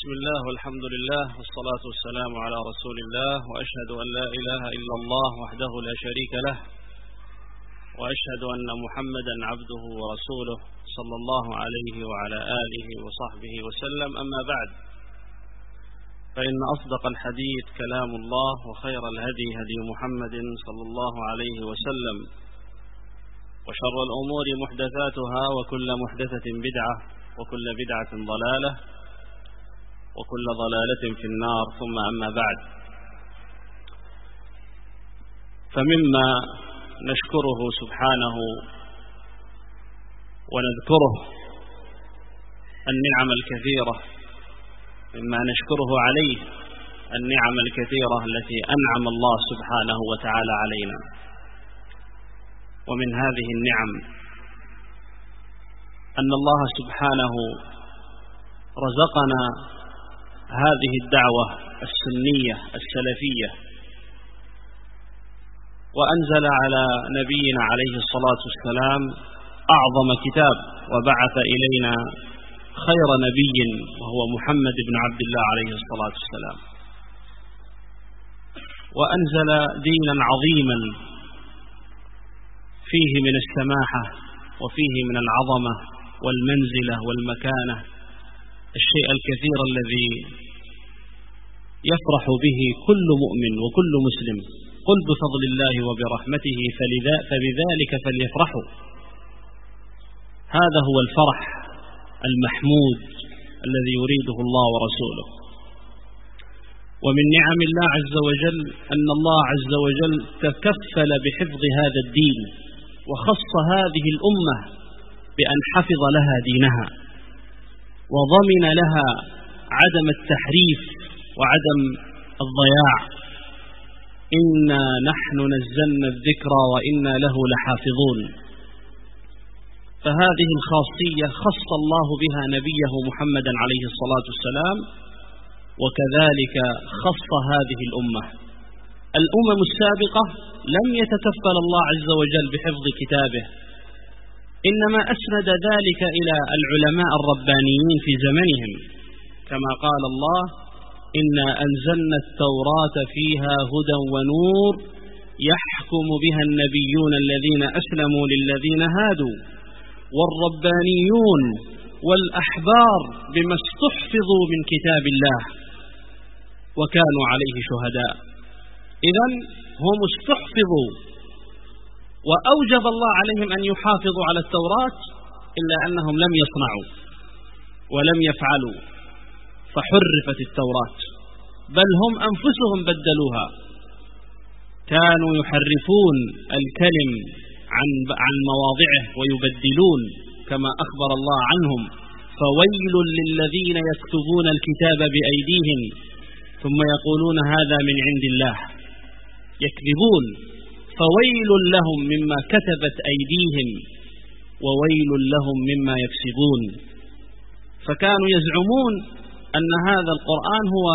بسم الله والحمد لله والصلاة والسلام على رسول الله وأشهد أن لا إله إلا الله وحده لا شريك له وأشهد أن محمدا عبده ورسوله صلى الله عليه وعلى آله وصحبه وسلم. أما بعد فإن أصدق الحديث كلام الله وخير الهدي هدي محمد صلى الله عليه وسلم وشر الأمور محدثاتها وكل محدثة بدعة وكل بدعة ضلالة وكل ضلالة في النار ثم أما بعد. فمما نشكره سبحانه ونذكره النعم الكثيرة مما نشكره عليه النعم الكثيرة التي أنعم الله سبحانه وتعالى علينا. ومن هذه النعم أن الله سبحانه رزقنا هذه الدعوة السنية السلفية. وأنزل على نبينا عليه الصلاة والسلام أعظم كتاب وبعث إلينا خير نبي وهو محمد بن عبد الله عليه الصلاة والسلام. وأنزل دينا عظيما فيه من السماحة وفيه من العظمة والمنزلة والمكانة. الشيء الكثير الذي يفرح به كل مؤمن وكل مسلم. قل بفضل الله وبرحمته فلذا فبذلك فليفرحوا. هذا هو الفرح المحمود الذي يريده الله ورسوله. ومن نعم الله عز وجل أن الله عز وجل تكفل بحفظ هذا الدين وخص هذه الأمة بأن حفظ لها دينها. وضمن لها عدم التحريف وعدم الضياع. إنا نحن نزلنا الذكر وإنا له لحافظون. فهذه الخاصية خص الله بها نبيه محمدا عليه الصلاة والسلام وكذلك خص هذه الأمة. الأمم السابقة لم يتكفل الله عز وجل بحفظ كتابه. إنما أسند ذلك إلى العلماء الربانيين في زمنهم كما قال الله إنا أنزلنا التوراة فيها هدى ونور يحكم بها النبيون الذين أسلموا للذين هادوا والربانيون والأحبار بما استحفظوا من كتاب الله وكانوا عليه شهداء. إذا هم استحفظوا وأوجب الله عليهم أن يحافظوا على التوراة إلا أنهم لم يصنعوا ولم يفعلوا فحرفت التوراة بل هم أنفسهم بدلوها. كانوا يحرفون الكلم عن عن مواضعه ويبدلون كما أخبر الله عنهم. فويل للذين يكتبون الكتاب بأيديهم ثم يقولون هذا من عند الله. يكذبون. فويل لهم مما كتبت أيديهم وويل لهم مما يكسبون. فكانوا يزعمون أن هذا القرآن هو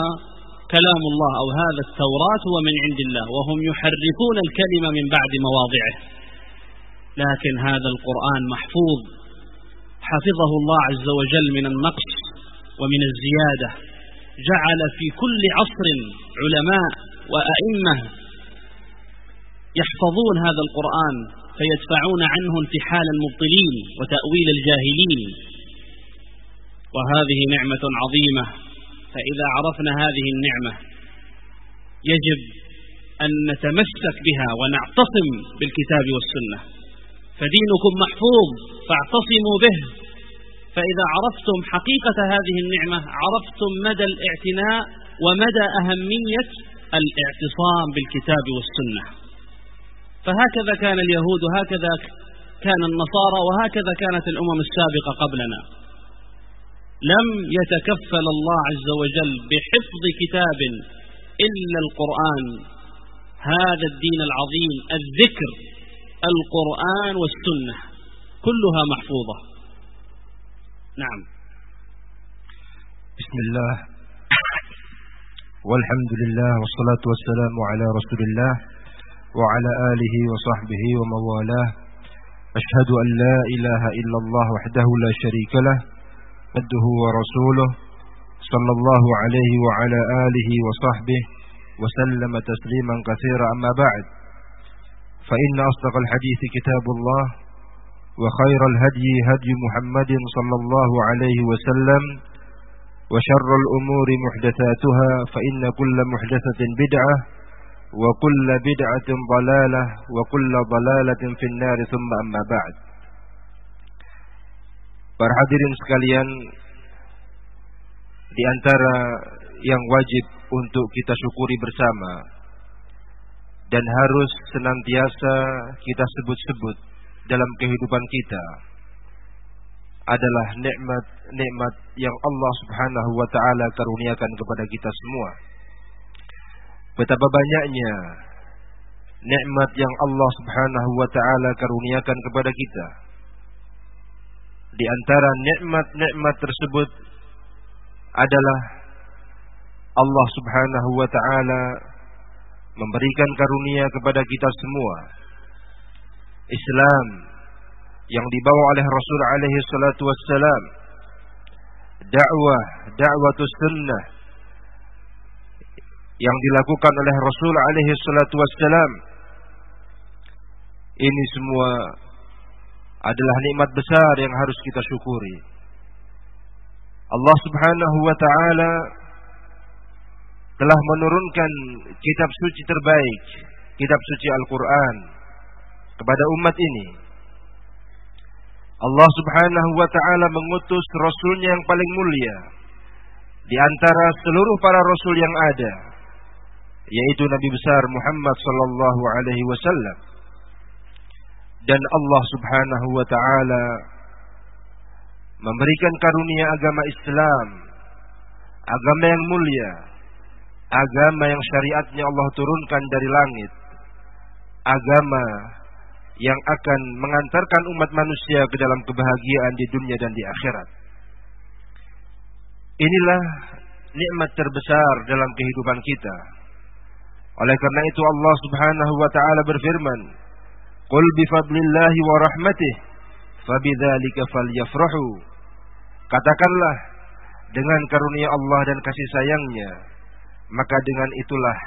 كلام الله أو هذا التوراة هو من عند الله وهم يحرفون الكلمة من بعد مواضعه. لكن هذا القرآن محفوظ. حفظه الله عز وجل من النقص ومن الزيادة. جعل في كل عصر علماء وأئمة يحفظون هذا القرآن فيدفعون عنه انتحال المبطلين وتأويل الجاهلين. وهذه نعمة عظيمة. فإذا عرفنا هذه النعمة يجب أن نتمسك بها ونعتصم بالكتاب والسنة. فدينكم محفوظ فاعتصموا به. فإذا عرفتم حقيقة هذه النعمة عرفتم مدى الاعتناء ومدى أهمية الاعتصام بالكتاب والسنة. فهكذا كان اليهود وهكذا كان النصارى وهكذا كانت الأمم السابقة قبلنا. لم يتكفل الله عز وجل بحفظ كتاب إلا القرآن. هذا الدين العظيم الذكر القرآن والسنة كلها محفوظة. نعم. بسم الله. والحمد لله والصلاة والسلام على رسول الله. وعلى آله وصحبه وموالاه. أشهد أن لا إله إلا الله وحده لا شريك له عبده ورسوله صلى الله عليه وعلى آله وصحبه وسلم تسليما كثيرا. أما بعد فإن أصدق الحديث كتاب الله وخير الهدي هدي محمد صلى الله عليه وسلم وشر الأمور محدثاتها فإن كل محدثة بدعة وكل بدعة ضلالة وكل ضلالة في النار ثم أما بعد Para hadirin sekalian Di antara yang wajib untuk kita syukuri bersama Dan harus senantiasa kita sebut-sebut dalam kehidupan kita adalah nikmat-nikmat yang Allah Subhanahu wa taala karuniakan kepada kita semua. Betapa banyaknya nikmat yang Allah Subhanahu wa taala karuniakan kepada kita. Di antara nikmat-nikmat tersebut adalah Allah Subhanahu wa taala memberikan karunia kepada kita semua. Islam yang dibawa oleh Rasul alaihi salatu wassalam dakwah dakwatus sunnah yang dilakukan oleh Rasul alaihi salatu wassalam ini semua adalah nikmat besar yang harus kita syukuri. Allah Subhanahu wa taala telah menurunkan kitab suci terbaik kitab suci Al-Qur'an kepada umat ini. Allah Subhanahu wa taala mengutus rasulnya yang paling mulia di antara seluruh para rasul yang ada yaitu Nabi besar Muhammad sallallahu alaihi wasallam dan Allah Subhanahu wa taala memberikan karunia agama Islam agama yang mulia agama yang syariatnya Allah turunkan dari langit agama yang akan mengantarkan umat manusia ke dalam kebahagiaan di dunia dan di akhirat. Inilah nikmat terbesar dalam kehidupan kita. Oleh karena itu Allah Subhanahu wa taala berfirman, "Qul bi fadlillahi wa rahmatih fabidzalika falyafrahu." Katakanlah dengan karunia Allah dan kasih sayangnya, maka dengan itulah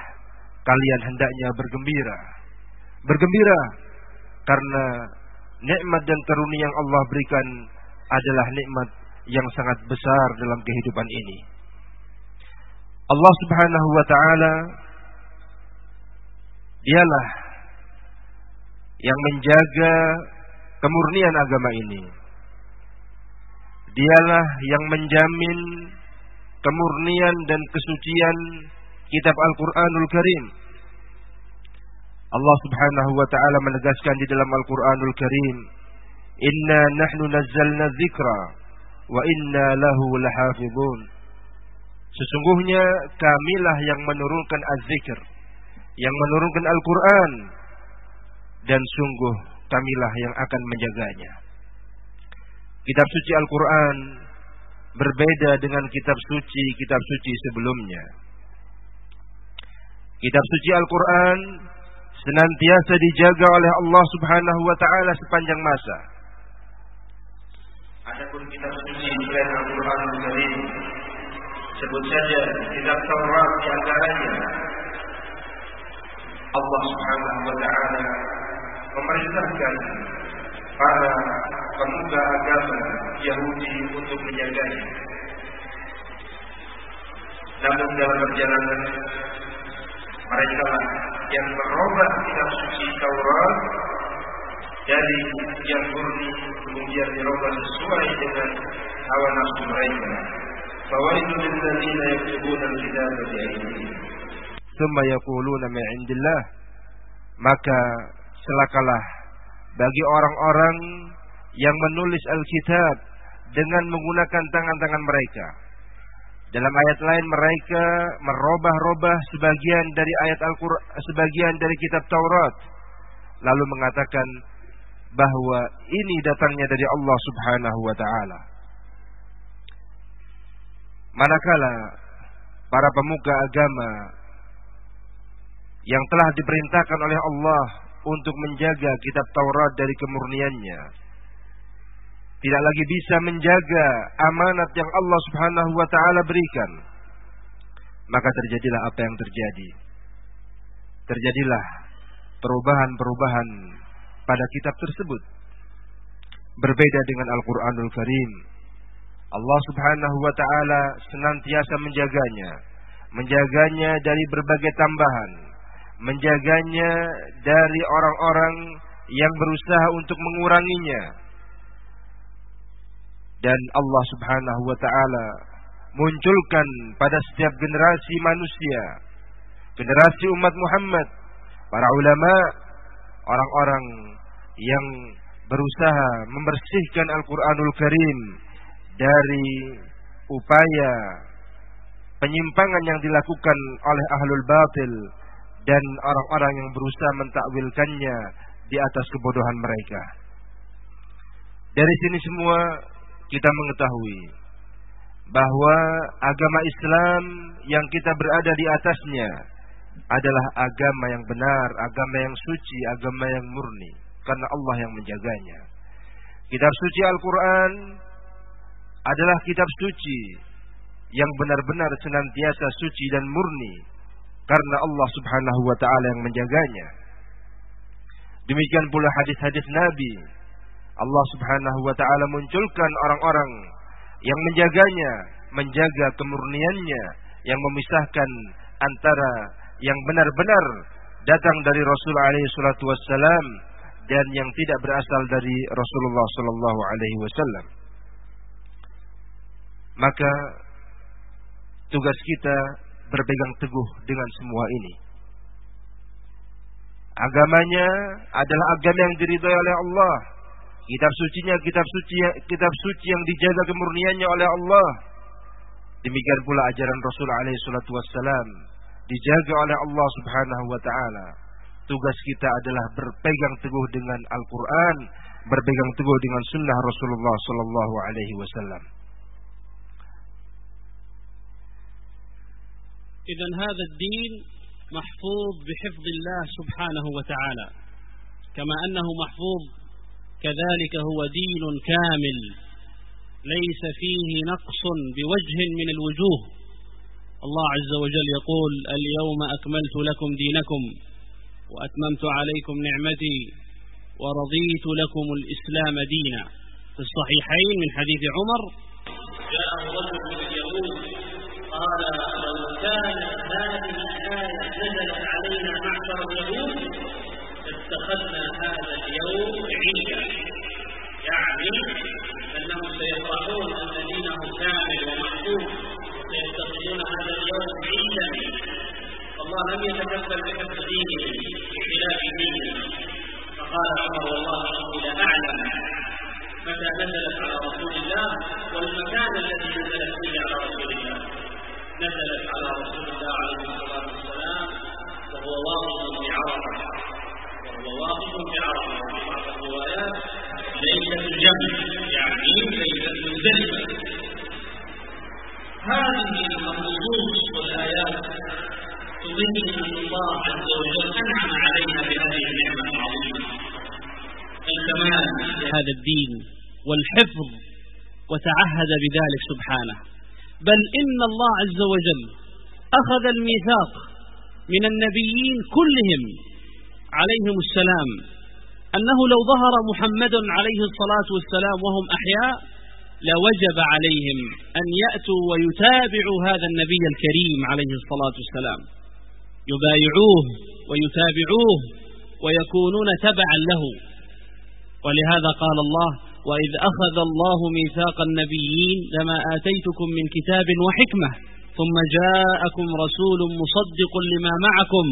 kalian hendaknya bergembira. Bergembira karena nikmat dan karunia yang Allah berikan adalah nikmat yang sangat besar dalam kehidupan ini. Allah Subhanahu wa taala dialah yang menjaga kemurnian agama ini. Dialah yang menjamin kemurnian dan kesucian kitab Al-Qur'anul Karim Allah Subhanahu wa taala menegaskan di dalam Al-Qur'anul Karim, "Inna nahnu nazzalna dzikra wa inna lahu lahafizun." Sesungguhnya kamilah yang menurunkan az-zikr, yang menurunkan Al-Qur'an dan sungguh kamilah yang akan menjaganya. Kitab suci Al-Qur'an berbeda dengan kitab suci kitab suci sebelumnya. Kitab suci Al-Qur'an senantiasa dijaga oleh Allah Subhanahu wa taala sepanjang masa. Adapun kitab suci selain Al-Qur'an Karim sebut saja kitab Taurat di antaranya Allah Subhanahu wa taala memerintahkan para pemuda agama Yahudi untuk menjaganya. Namun dalam perjalanan mereka yang merubah kitab suci Taurat dari yang murni kemudian dirubah sesuai dengan hawa nafsu mereka. Fawaidu lilladzina yaktubuna al-kitaba bi'aydihim. Maka celakalah bagi orang-orang yang menulis Alkitab dengan menggunakan tangan-tangan mereka. Dalam ayat lain mereka merubah-rubah sebagian dari ayat Al-Qur'an, sebagian dari kitab Taurat. Lalu mengatakan bahwa ini datangnya dari Allah Subhanahu wa taala. Manakala para pemuka agama yang telah diperintahkan oleh Allah untuk menjaga kitab Taurat dari kemurniannya tidak lagi bisa menjaga amanat yang Allah Subhanahu wa taala berikan. Maka terjadilah apa yang terjadi. Terjadilah perubahan-perubahan pada kitab tersebut. Berbeda dengan Al-Qur'anul Karim. Allah Subhanahu wa taala senantiasa menjaganya, menjaganya dari berbagai tambahan, menjaganya dari orang-orang yang berusaha untuk menguranginya, dan Allah Subhanahu wa taala munculkan pada setiap generasi manusia, generasi umat Muhammad, para ulama, orang-orang yang berusaha membersihkan Al-Qur'anul Karim dari upaya penyimpangan yang dilakukan oleh ahlul batil dan orang-orang yang berusaha mentakwilkannya di atas kebodohan mereka. Dari sini semua kita mengetahui bahwa agama Islam yang kita berada di atasnya adalah agama yang benar, agama yang suci, agama yang murni karena Allah yang menjaganya. Kitab suci Al-Qur'an adalah kitab suci yang benar-benar senantiasa suci dan murni karena Allah Subhanahu wa taala yang menjaganya. Demikian pula hadis-hadis Nabi Allah Subhanahu wa taala munculkan orang-orang yang menjaganya, menjaga kemurniannya, yang memisahkan antara yang benar-benar datang dari Rasul alaihi salatu wassalam dan yang tidak berasal dari Rasulullah sallallahu alaihi wasallam. Maka tugas kita berpegang teguh dengan semua ini. Agamanya adalah agama yang diridhai oleh Allah Kitab sucinya kitab suci kitab suci yang dijaga kemurniannya oleh Allah. Demikian pula ajaran Rasul alaihi salatu wassalam dijaga oleh Allah Subhanahu wa taala. Tugas kita adalah berpegang teguh dengan Al-Qur'an, berpegang teguh dengan sunnah Rasulullah sallallahu alaihi wasallam. إذا هذا الدين محفوظ بحفظ الله سبحانه وتعالى كما أنه محفوظ كذلك هو دين كامل ليس فيه نقص بوجه من الوجوه. الله عز وجل يقول اليوم أكملت لكم دينكم وأتممت عليكم نعمتي ورضيت لكم الإسلام دينا. في الصحيحين من حديث عمر جاء رجل من اليهود قال كانت هذه الآية نزلت علينا معشر اليهود اتخذنا هذا اليوم عيدا. يعني أنهم سيفرحون أن دينهم كامل ومحفوظ سيتخذون هذا اليوم عيدا. الله لم يتكفل بحفظ دينه بخلاف دينه. فقال عمر والله إني لأعلم لهذا الدين والحفظ وتعهد بذلك سبحانه. بل إن الله عز وجل أخذ الميثاق من النبيين كلهم عليهم السلام أنه لو ظهر محمد عليه الصلاة والسلام وهم أحياء لوجب عليهم أن يأتوا ويتابعوا هذا النبي الكريم عليه الصلاة والسلام. يبايعوه ويتابعوه ويكونون تبعا له. ولهذا قال الله وإذ أخذ الله ميثاق النبيين لما آتيتكم من كتاب وحكمة ثم جاءكم رسول مصدق لما معكم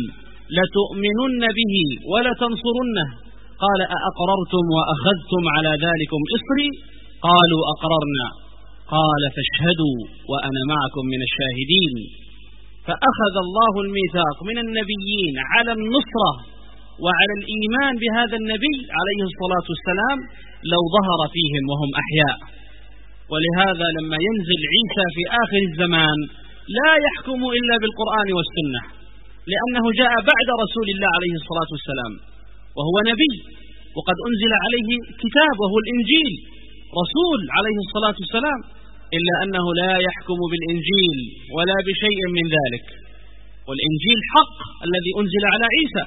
لتؤمنن به ولتنصرنه قال أأقررتم وأخذتم على ذلكم إصري؟ قالوا أقررنا قال فاشهدوا وأنا معكم من الشاهدين فأخذ الله الميثاق من النبيين على النصرة وعلى الإيمان بهذا النبي عليه الصلاة والسلام لو ظهر فيهم وهم أحياء. ولهذا لما ينزل عيسى في آخر الزمان لا يحكم إلا بالقرآن والسنة لأنه جاء بعد رسول الله عليه الصلاة والسلام وهو نبي وقد أنزل عليه كتاب وهو الإنجيل رسول عليه الصلاة والسلام إلا أنه لا يحكم بالإنجيل ولا بشيء من ذلك. والإنجيل حق الذي أنزل على عيسى.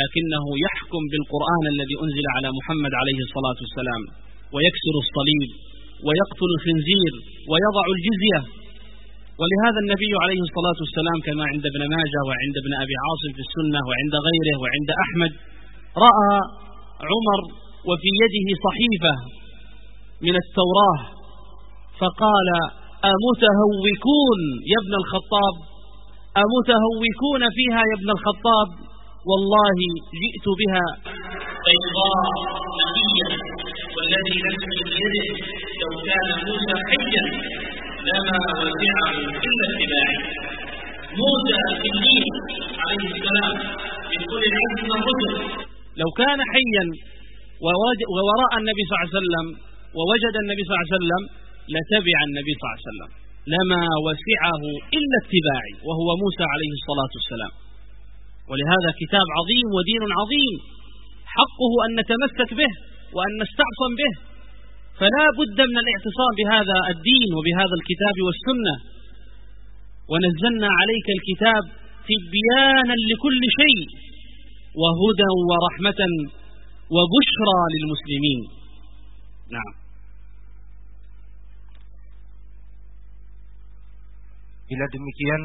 لكنه يحكم بالقرآن الذي أنزل على محمد عليه الصلاة والسلام ويكسر الصليب ويقتل الخنزير ويضع الجزية. ولهذا النبي عليه الصلاة والسلام كما عند ابن ماجه وعند ابن أبي عاصم في السنة وعند غيره وعند أحمد رأى عمر وفي يده صحيفة من التوراة فقال أمتهوكون يا ابن الخطاب أمتهوكون فيها يا ابن الخطاب؟ والله جئت بها بيضاء نقية والذي نفسي بيده لو كان موسى حيا لما وسعه إلا اتباعي موسى الكليم عليه السلام من كل العزم من الرسل لو كان حيا ووراء النبي صلى الله عليه وسلم ووجد النبي صلى الله عليه وسلم لتبع النبي صلى الله عليه وسلم. لما وسعه إلا اتباعي وهو موسى عليه الصلاة والسلام. ولهذا كتاب عظيم ودين عظيم. حقه أن نتمسك به وأن نستعصم به. فلا بد من الاعتصام بهذا الدين وبهذا الكتاب والسنة. ونزلنا عليك الكتاب تبيانا لكل شيء وهدى ورحمة وبشرى للمسلمين. نعم. Bila demikian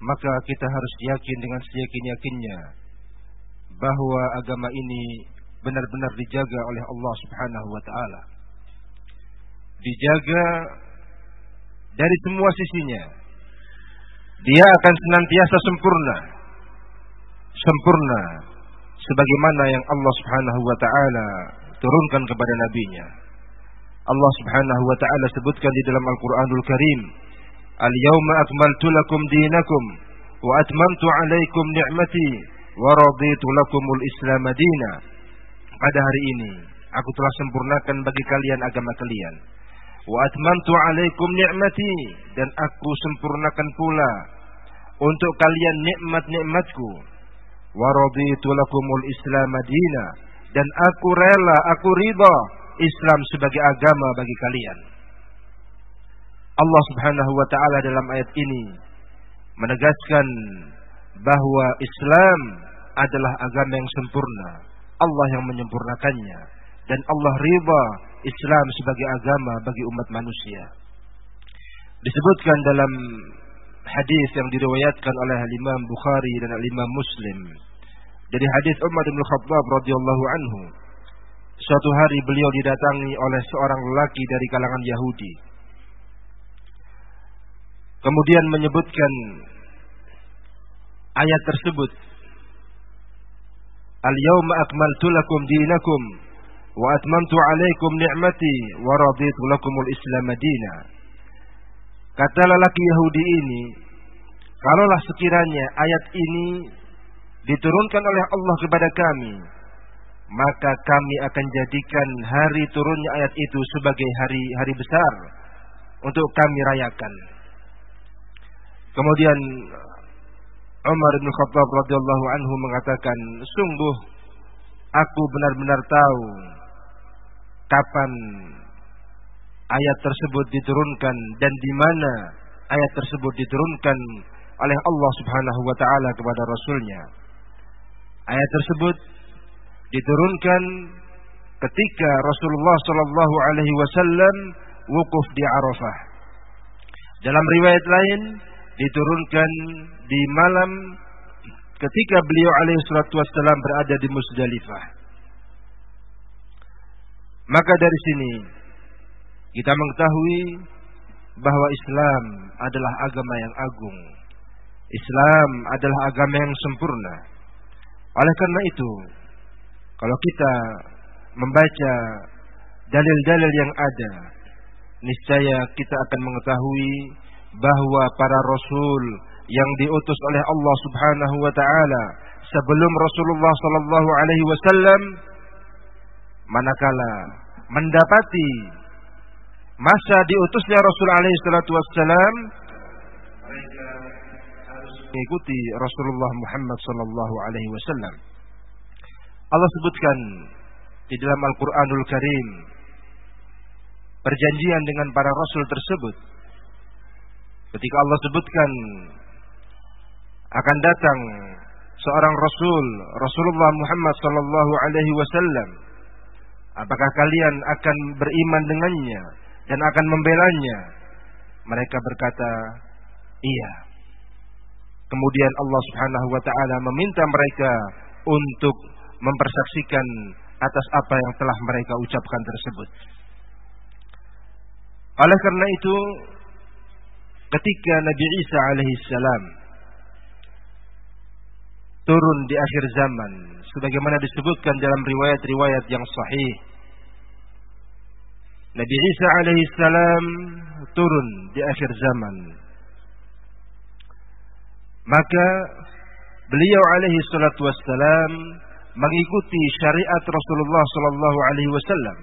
maka kita harus yakin dengan seyakin-yakinnya bahwa agama ini benar-benar dijaga oleh Allah Subhanahu wa taala. Dijaga dari semua sisinya. Dia akan senantiasa sempurna. Sempurna sebagaimana yang Allah Subhanahu wa taala turunkan kepada nabinya. Allah Subhanahu wa taala sebutkan di dalam Al-Qur'anul Karim, "Al-yauma akmaltu lakum dinakum wa atmamtu 'alaikum ni'mati wa raditu lakumul Islam madina." Pada hari ini aku telah sempurnakan bagi kalian agama kalian. Wa atmamtu 'alaikum ni'mati dan aku sempurnakan pula untuk kalian nikmat-nikmatku. Wa raditu lakumul Islam madina dan aku rela, aku ridha Islam sebagai agama bagi kalian. Allah Subhanahu wa taala dalam ayat ini menegaskan bahwa Islam adalah agama yang sempurna. Allah yang menyempurnakannya dan Allah riba Islam sebagai agama bagi umat manusia. Disebutkan dalam hadis yang diriwayatkan oleh Imam Bukhari dan Imam Muslim dari hadis Umar bin Khattab radhiyallahu anhu Suatu hari beliau didatangi oleh seorang lelaki dari kalangan Yahudi. Kemudian menyebutkan ayat tersebut. Al-yawma akmaltu lakum dinakum wa atmamtu alaikum ni'mati wa raditu lakumul Islam madina. Kata lelaki Yahudi ini, kalaulah sekiranya ayat ini diturunkan oleh Allah kepada kami, maka kami akan jadikan hari turunnya ayat itu sebagai hari hari besar untuk kami rayakan. Kemudian Umar bin Khattab radhiyallahu anhu mengatakan, sungguh aku benar-benar tahu kapan ayat tersebut diturunkan dan di mana ayat tersebut diturunkan oleh Allah Subhanahu wa taala kepada rasulnya. Ayat tersebut diturunkan ketika Rasulullah Shallallahu Alaihi Wasallam wukuf di Arafah. Dalam riwayat lain diturunkan di malam ketika beliau alaihi wasallam berada di Musdalifah. Maka dari sini kita mengetahui bahwa Islam adalah agama yang agung. Islam adalah agama yang sempurna. Oleh karena itu, kalau kita membaca dalil-dalil yang ada, niscaya kita akan mengetahui bahwa para rasul yang diutus oleh Allah Subhanahu wa taala sebelum Rasulullah sallallahu alaihi wasallam manakala mendapati masa diutusnya Rasul alaihi salatu wasallam mengikuti Rasulullah Muhammad sallallahu alaihi wasallam Allah sebutkan di dalam Al-Qur'anul Karim perjanjian dengan para rasul tersebut. Ketika Allah sebutkan akan datang seorang rasul, Rasulullah Muhammad sallallahu alaihi wasallam. Apakah kalian akan beriman dengannya dan akan membelanya? Mereka berkata, "Iya." Kemudian Allah Subhanahu wa taala meminta mereka untuk mempersaksikan atas apa yang telah mereka ucapkan tersebut. Oleh karena itu, ketika Nabi Isa alaihissalam turun di akhir zaman, sebagaimana disebutkan dalam riwayat-riwayat yang sahih, Nabi Isa alaihissalam turun di akhir zaman. Maka beliau alaihi salatu wassalam mengikuti syariat Rasulullah sallallahu alaihi wasallam,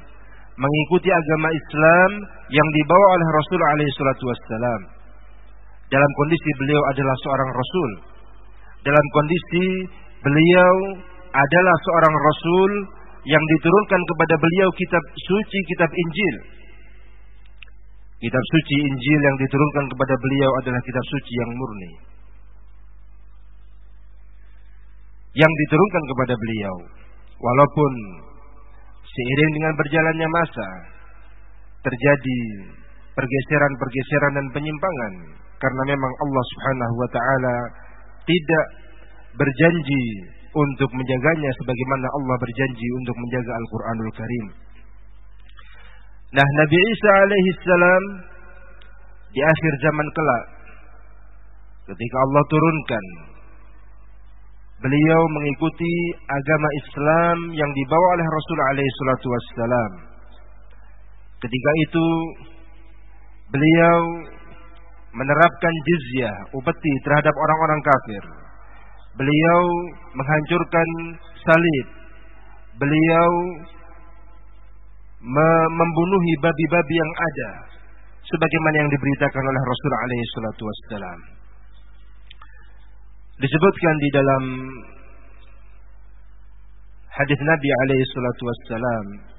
mengikuti agama Islam yang dibawa oleh Rasul alaihi salatu wassalam. Dalam kondisi beliau adalah seorang rasul. Dalam kondisi beliau adalah seorang rasul yang diturunkan kepada beliau kitab suci, kitab Injil. Kitab suci Injil yang diturunkan kepada beliau adalah kitab suci yang murni. Yang diturunkan kepada beliau. Walaupun seiring dengan berjalannya masa terjadi pergeseran-pergeseran dan penyimpangan karena memang Allah Subhanahu wa taala tidak berjanji untuk menjaganya sebagaimana Allah berjanji untuk menjaga Al-Qur'anul Karim. Nah, Nabi Isa alaihi salam di akhir zaman kelak ketika Allah turunkan beliau mengikuti agama Islam yang dibawa oleh Rasul alaihi salatu wassalam. Ketika itu beliau menerapkan jizyah, upeti terhadap orang-orang kafir. Beliau menghancurkan salib. Beliau membunuhi babi-babi yang ada sebagaimana yang diberitakan oleh Rasul alaihi salatu wassalam. Disebutkan di dalam hadis Nabi alaihi salatu wassalam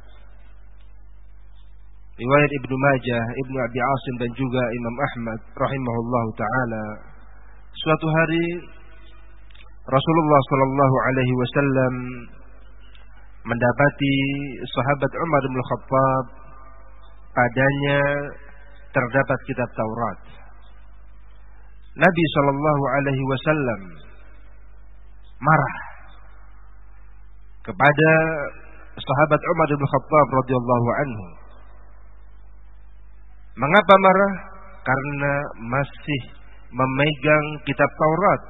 riwayat Ibnu Majah, Ibnu Abi Asim dan juga Imam Ahmad rahimahullahu taala suatu hari Rasulullah sallallahu alaihi wasallam mendapati sahabat Umar bin Khattab padanya terdapat kitab Taurat. Nabi sallallahu alaihi wasallam marah kepada sahabat Umar bin Khattab radhiyallahu anhu Mengapa marah? Karena masih memegang kitab Taurat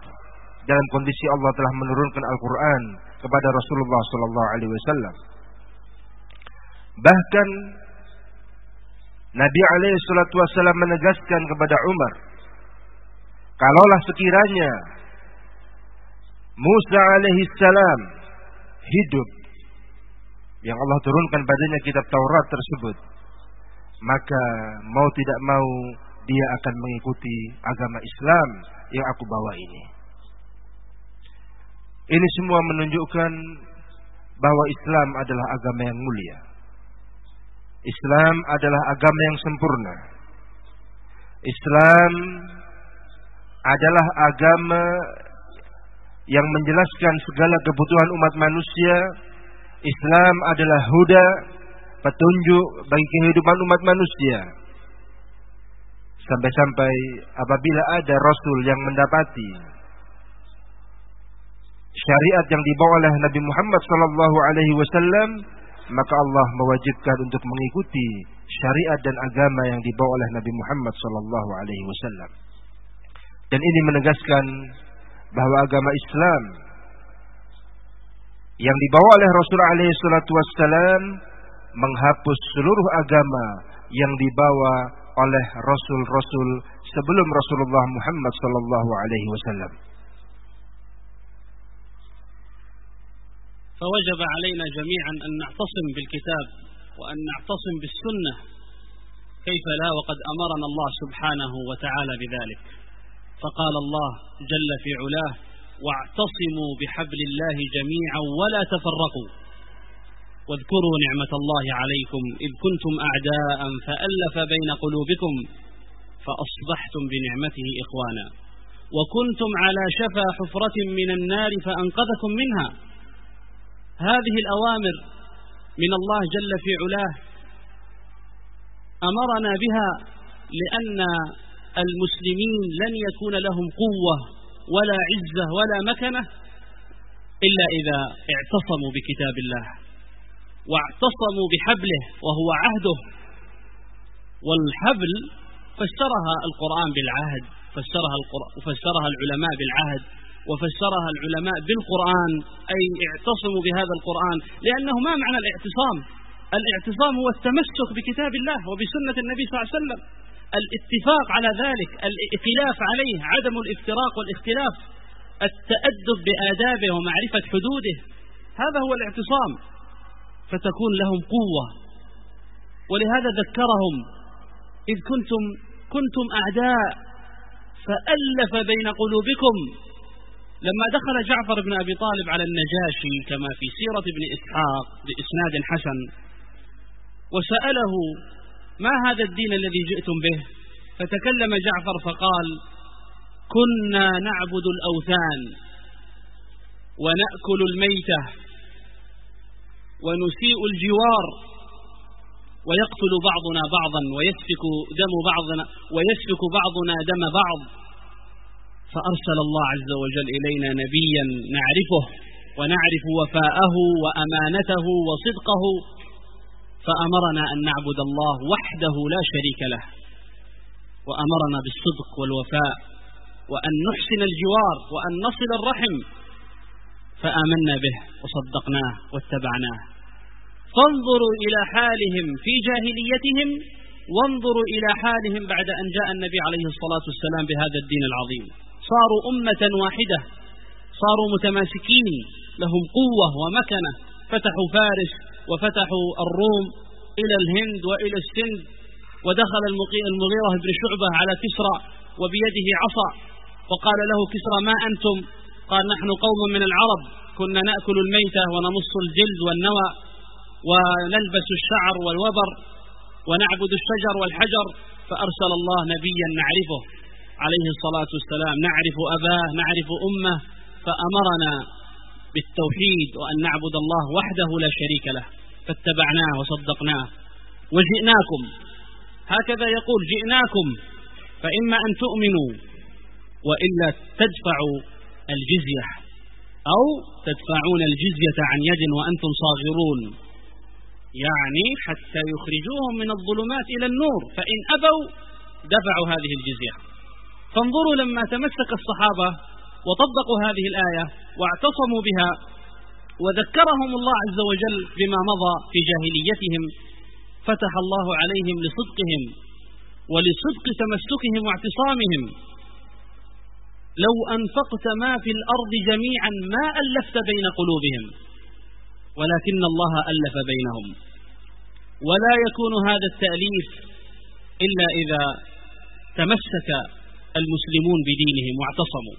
dalam kondisi Allah telah menurunkan Al-Quran kepada Rasulullah Sallallahu Alaihi Wasallam. Bahkan Nabi Alaihi Wasallam menegaskan kepada Umar, kalaulah sekiranya Musa alaihi salam hidup yang Allah turunkan padanya kitab Taurat tersebut maka mau tidak mau dia akan mengikuti agama Islam yang aku bawa ini. Ini semua menunjukkan bahwa Islam adalah agama yang mulia. Islam adalah agama yang sempurna. Islam adalah agama yang menjelaskan segala kebutuhan umat manusia. Islam adalah huda, petunjuk bagi kehidupan umat manusia. Sampai-sampai apabila ada rasul yang mendapati syariat yang dibawa oleh Nabi Muhammad sallallahu alaihi wasallam, maka Allah mewajibkan untuk mengikuti syariat dan agama yang dibawa oleh Nabi Muhammad sallallahu alaihi wasallam. Dan ini menegaskan bahwa agama Islam yang dibawa oleh Rasul alaihi wassalam menghapus seluruh agama yang dibawa oleh rasul-rasul sebelum Rasulullah Muhammad sallallahu alaihi wasallam. فوجب علينا جميعا أن نعتصم بالكتاب وأن نعتصم بالسنة كيف لا وقد أمرنا الله سبحانه وتعالى بذلك فقال الله جل في علاه واعتصموا بحبل الله جميعا ولا تفرقوا واذكروا نعمة الله عليكم إذ كنتم أعداء فألف بين قلوبكم فأصبحتم بنعمته إخوانا. وكنتم على شفا حفرة من النار فأنقذكم منها. هذه الأوامر من الله جل في علاه أمرنا بها لأن المسلمين لن يكون لهم قوة ولا عزة ولا مكنة إلا إذا اعتصموا بكتاب الله. واعتصموا بحبله وهو عهده. والحبل فسرها القرآن بالعهد فسرها, فسرها العلماء بالعهد وفسرها العلماء بالقرآن أي اعتصموا بهذا القرآن لأنه ما معنى الاعتصام؟ الاعتصام هو التمسك بكتاب الله وبسنة النبي صلى الله عليه وسلم. الاتفاق على ذلك الإئتلاف عليه عدم الافتراق والاختلاف التأدب بآدابه ومعرفة حدوده. هذا هو الاعتصام. فتكون لهم قوة. ولهذا ذكرهم إذ كنتم كنتم أعداء فألف بين قلوبكم. لما دخل جعفر بن أبي طالب على النجاشي كما في سيرة ابن إسحاق بإسناد حسن وسأله ما هذا الدين الذي جئتم به؟ فتكلم جعفر فقال كنا نعبد الأوثان ونأكل الميتة ونسيء الجوار. ويقتل بعضنا بعضا ويسفك دم بعضنا ويسفك بعضنا دم بعض. فأرسل الله عز وجل إلينا نبيا نعرفه ونعرف وفاءه وأمانته وصدقه. فأمرنا أن نعبد الله وحده لا شريك له. وأمرنا بالصدق والوفاء وأن نحسن الجوار وأن نصل الرحم. فآمنا به وصدقناه واتبعناه. فانظروا إلى حالهم في جاهليتهم وانظروا إلى حالهم بعد أن جاء النبي عليه الصلاة والسلام بهذا الدين العظيم. صاروا أمة واحدة صاروا متماسكين لهم قوة ومكنة. فتحوا فارس وفتحوا الروم إلى الهند وإلى السند ودخل المغيرة بن شعبة على كسرى وبيده عصا وقال له كسرى ما أنتم؟ قال نحن قوم من العرب كنا نأكل الميتة ونمص الجلد والنوى ونلبس الشعر والوبر ونعبد الشجر والحجر فأرسل الله نبيا نعرفه. عليه الصلاة والسلام نعرف أباه نعرف أمه فأمرنا بالتوحيد وأن نعبد الله وحده لا شريك له. فاتبعناه وصدقناه. وجئناكم. هكذا يقول جئناكم فإما أن تؤمنوا وإلا تدفعوا الجزية أو تدفعون الجزية عن يد وأنتم صاغرون. يعني حتى يخرجوهم من الظلمات إلى النور فإن أبوا دفعوا هذه الجزية. فانظروا لما تمسك الصحابة وطبقوا هذه الآية واعتصموا بها وذكرهم الله عز وجل بما مضى في جاهليتهم فتح الله عليهم لصدقهم ولصدق تمسكهم واعتصامهم. لو أنفقت ما في الأرض جميعا ما ألفت بين قلوبهم ولكن الله ألف بينهم. ولا يكون هذا التأليف إلا إذا تمسك المسلمون بدينهم واعتصموا.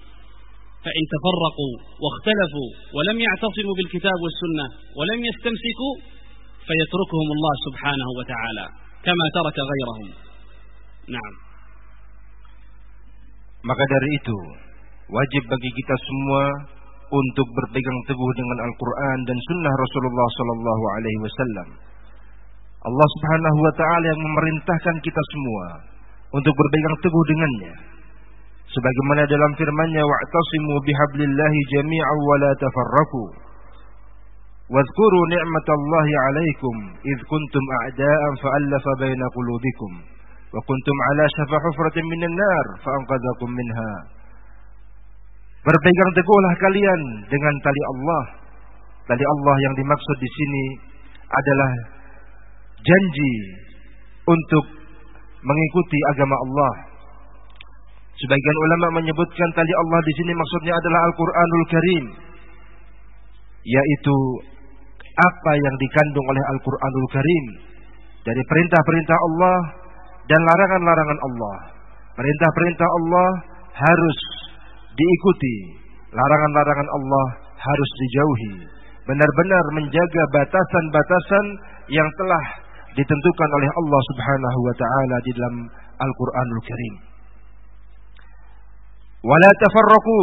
فإن تفرقوا واختلفوا ولم يعتصموا بالكتاب والسنة ولم يستمسكوا فيتركهم الله سبحانه وتعالى كما ترك غيرهم. نعم. Maka dari itu, wajib bagi kita semua untuk berpegang teguh dengan Al-Quran dan Sunnah Rasulullah Sallallahu Alaihi Wasallam. Allah Subhanahu Wa Taala yang memerintahkan kita semua untuk berpegang teguh dengannya. Sebagaimana dalam firman-Nya, "Wa'tasimu bihablillahi jami'an wa la tafarraqu." Wadhkuru ni'matallahi 'alaikum idh kuntum a'da'an fa'alafa baina qulubikum wa kuntum 'ala shafa hufratin minan nar fa'anqadhakum minha. Berpegang teguhlah kalian dengan tali Allah. Tali Allah yang dimaksud di sini adalah janji untuk mengikuti agama Allah. Sebagian ulama menyebutkan tali Allah di sini maksudnya adalah Al-Qur'anul Karim. Yaitu apa yang dikandung oleh Al-Qur'anul Karim dari perintah-perintah Allah dan larangan-larangan Allah. Perintah-perintah Allah harus diikuti, larangan-larangan Allah harus dijauhi. Benar-benar menjaga batasan-batasan yang telah ditentukan oleh Allah Subhanahu wa taala di dalam Al-Qur'anul Karim. Wala tafarraqu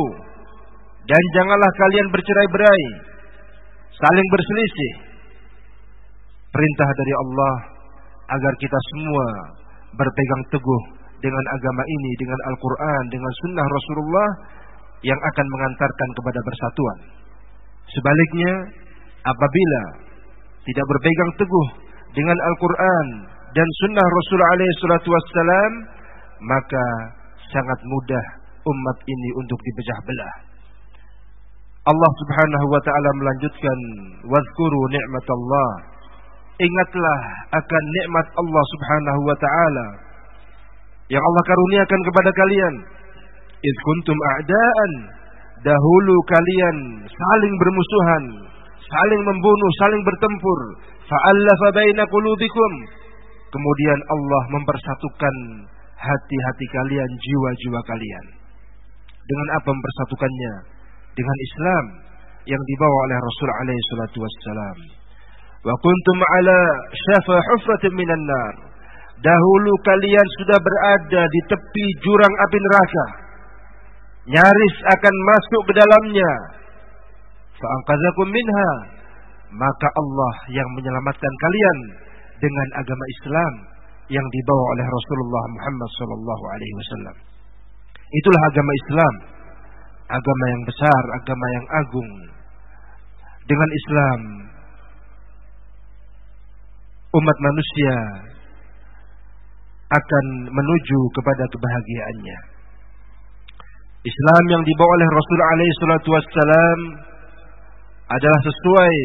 dan janganlah kalian bercerai-berai, saling berselisih. Perintah dari Allah agar kita semua berpegang teguh dengan agama ini, dengan Al-Quran, dengan Sunnah Rasulullah yang akan mengantarkan kepada persatuan. Sebaliknya, apabila tidak berpegang teguh dengan Al-Quran dan Sunnah Rasulullah SAW, maka sangat mudah umat ini untuk dipecah belah. Allah Subhanahu wa taala melanjutkan, "Wadhkuru ni'matallah." Ingatlah akan nikmat Allah Subhanahu wa taala yang Allah karuniakan kepada kalian. Id kuntum a'daan. Dahulu kalian saling bermusuhan, saling membunuh, saling bertempur. Fa'allafa baina qulubikum. Kemudian Allah mempersatukan hati-hati kalian, jiwa-jiwa kalian. Dengan apa mempersatukannya? Dengan Islam yang dibawa oleh Rasul alaihi salatu wassalam. Wa kuntum ala syafa hufratin minan nar Dahulu kalian sudah berada di tepi jurang api neraka. Nyaris akan masuk ke dalamnya. Fa'angkazakum minha. Maka Allah yang menyelamatkan kalian dengan agama Islam yang dibawa oleh Rasulullah Muhammad sallallahu alaihi wasallam. Itulah agama Islam. Agama yang besar, agama yang agung. Dengan Islam umat manusia akan menuju kepada kebahagiaannya. Islam yang dibawa oleh Rasul alaihi salatu wassalam adalah sesuai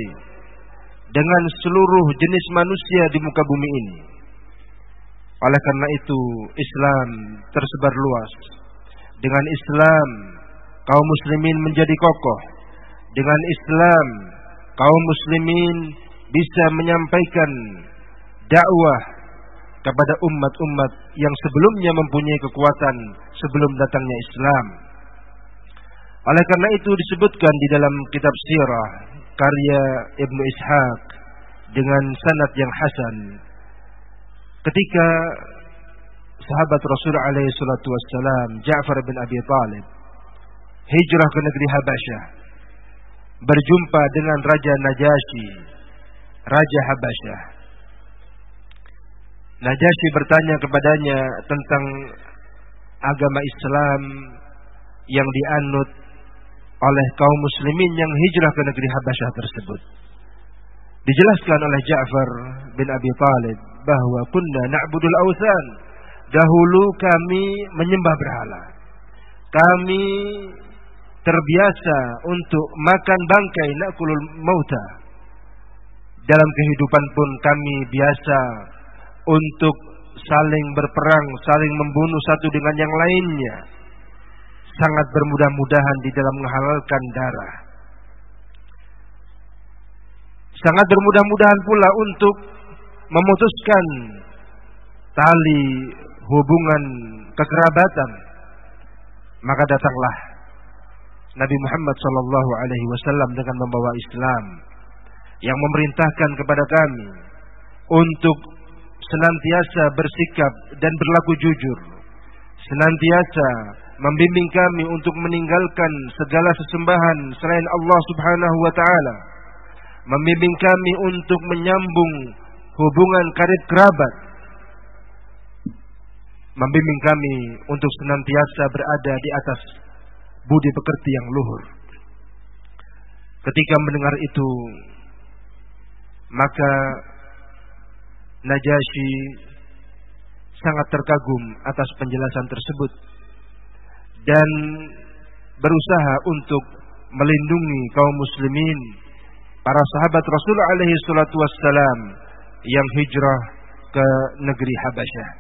dengan seluruh jenis manusia di muka bumi ini. Oleh karena itu, Islam tersebar luas. Dengan Islam, kaum muslimin menjadi kokoh. Dengan Islam, kaum muslimin bisa menyampaikan dakwah kepada umat-umat yang sebelumnya mempunyai kekuatan sebelum datangnya Islam. Oleh karena itu disebutkan di dalam kitab sirah karya Ibnu Ishaq dengan sanad yang hasan. Ketika sahabat Rasul alaihi salatu wassalam Ja'far bin Abi Talib hijrah ke negeri Habasyah berjumpa dengan Raja Najasyi Raja Habasyah. Najasyi bertanya kepadanya tentang agama Islam yang dianut oleh kaum muslimin yang hijrah ke negeri Habasyah tersebut. Dijelaskan oleh Ja'far bin Abi Talib bahwa kunna na'budul awsan. Dahulu kami menyembah berhala. Kami terbiasa untuk makan bangkai nakulul mauta. Dalam kehidupan pun kami biasa untuk saling berperang, saling membunuh satu dengan yang lainnya. Sangat bermudah-mudahan di dalam menghalalkan darah. Sangat bermudah-mudahan pula untuk memutuskan tali hubungan kekerabatan. Maka datanglah Nabi Muhammad sallallahu alaihi wasallam dengan membawa Islam yang memerintahkan kepada kami untuk senantiasa bersikap dan berlaku jujur, senantiasa membimbing kami untuk meninggalkan segala sesembahan selain Allah Subhanahu wa taala, membimbing kami untuk menyambung hubungan karib kerabat, membimbing kami untuk senantiasa berada di atas budi pekerti yang luhur. Ketika mendengar itu, maka Najasyi sangat terkagum atas penjelasan tersebut dan berusaha untuk melindungi kaum muslimin para sahabat Rasulullah alaihi salatu wassalam yang hijrah ke negeri Habasyah.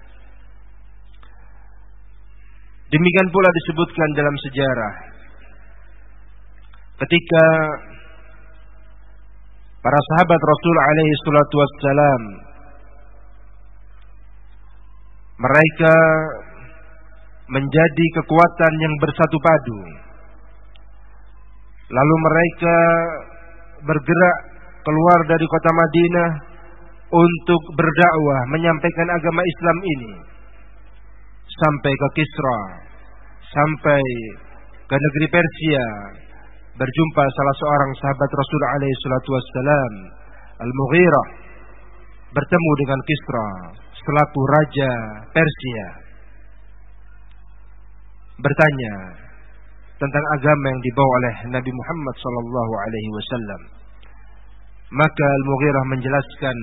Demikian pula disebutkan dalam sejarah ketika para sahabat Rasul alaihi salatu wassalam mereka menjadi kekuatan yang bersatu padu. Lalu mereka bergerak keluar dari kota Madinah untuk berdakwah menyampaikan agama Islam ini sampai ke Kisra, sampai ke negeri Persia, berjumpa salah seorang sahabat Rasul alaihi salatu wassalam, Al-Mughirah, bertemu dengan Kisra selaku raja Persia. Bertanya tentang agama yang dibawa oleh Nabi Muhammad sallallahu alaihi wasallam. Maka Al-Mughirah menjelaskan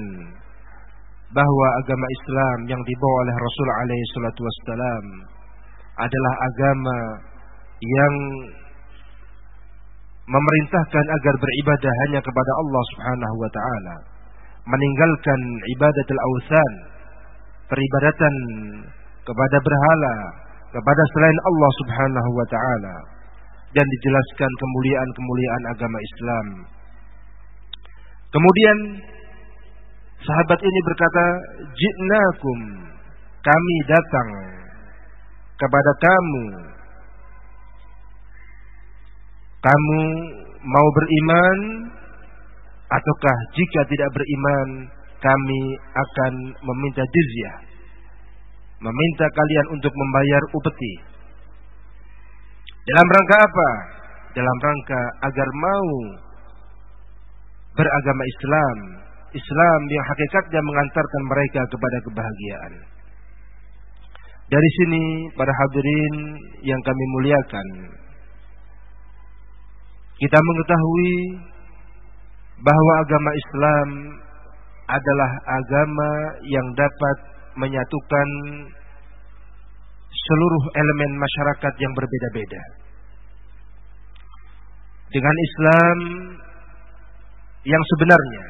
bahwa agama Islam yang dibawa oleh Rasul alaihi salatu wassalam adalah agama yang memerintahkan agar beribadah hanya kepada Allah Subhanahu wa taala, meninggalkan ibadatul ausan, peribadatan kepada berhala, kepada selain Allah Subhanahu wa taala dan dijelaskan kemuliaan-kemuliaan agama Islam. Kemudian sahabat ini berkata, "Ji'nakum, kami datang kepada kamu kamu mau beriman ataukah jika tidak beriman kami akan meminta jizyah meminta kalian untuk membayar upeti. Dalam rangka apa? Dalam rangka agar mau beragama Islam. Islam yang hakikatnya mengantarkan mereka kepada kebahagiaan. Dari sini para hadirin yang kami muliakan kita mengetahui bahwa agama Islam adalah agama yang dapat menyatukan seluruh elemen masyarakat yang berbeda-beda. Dengan Islam yang sebenarnya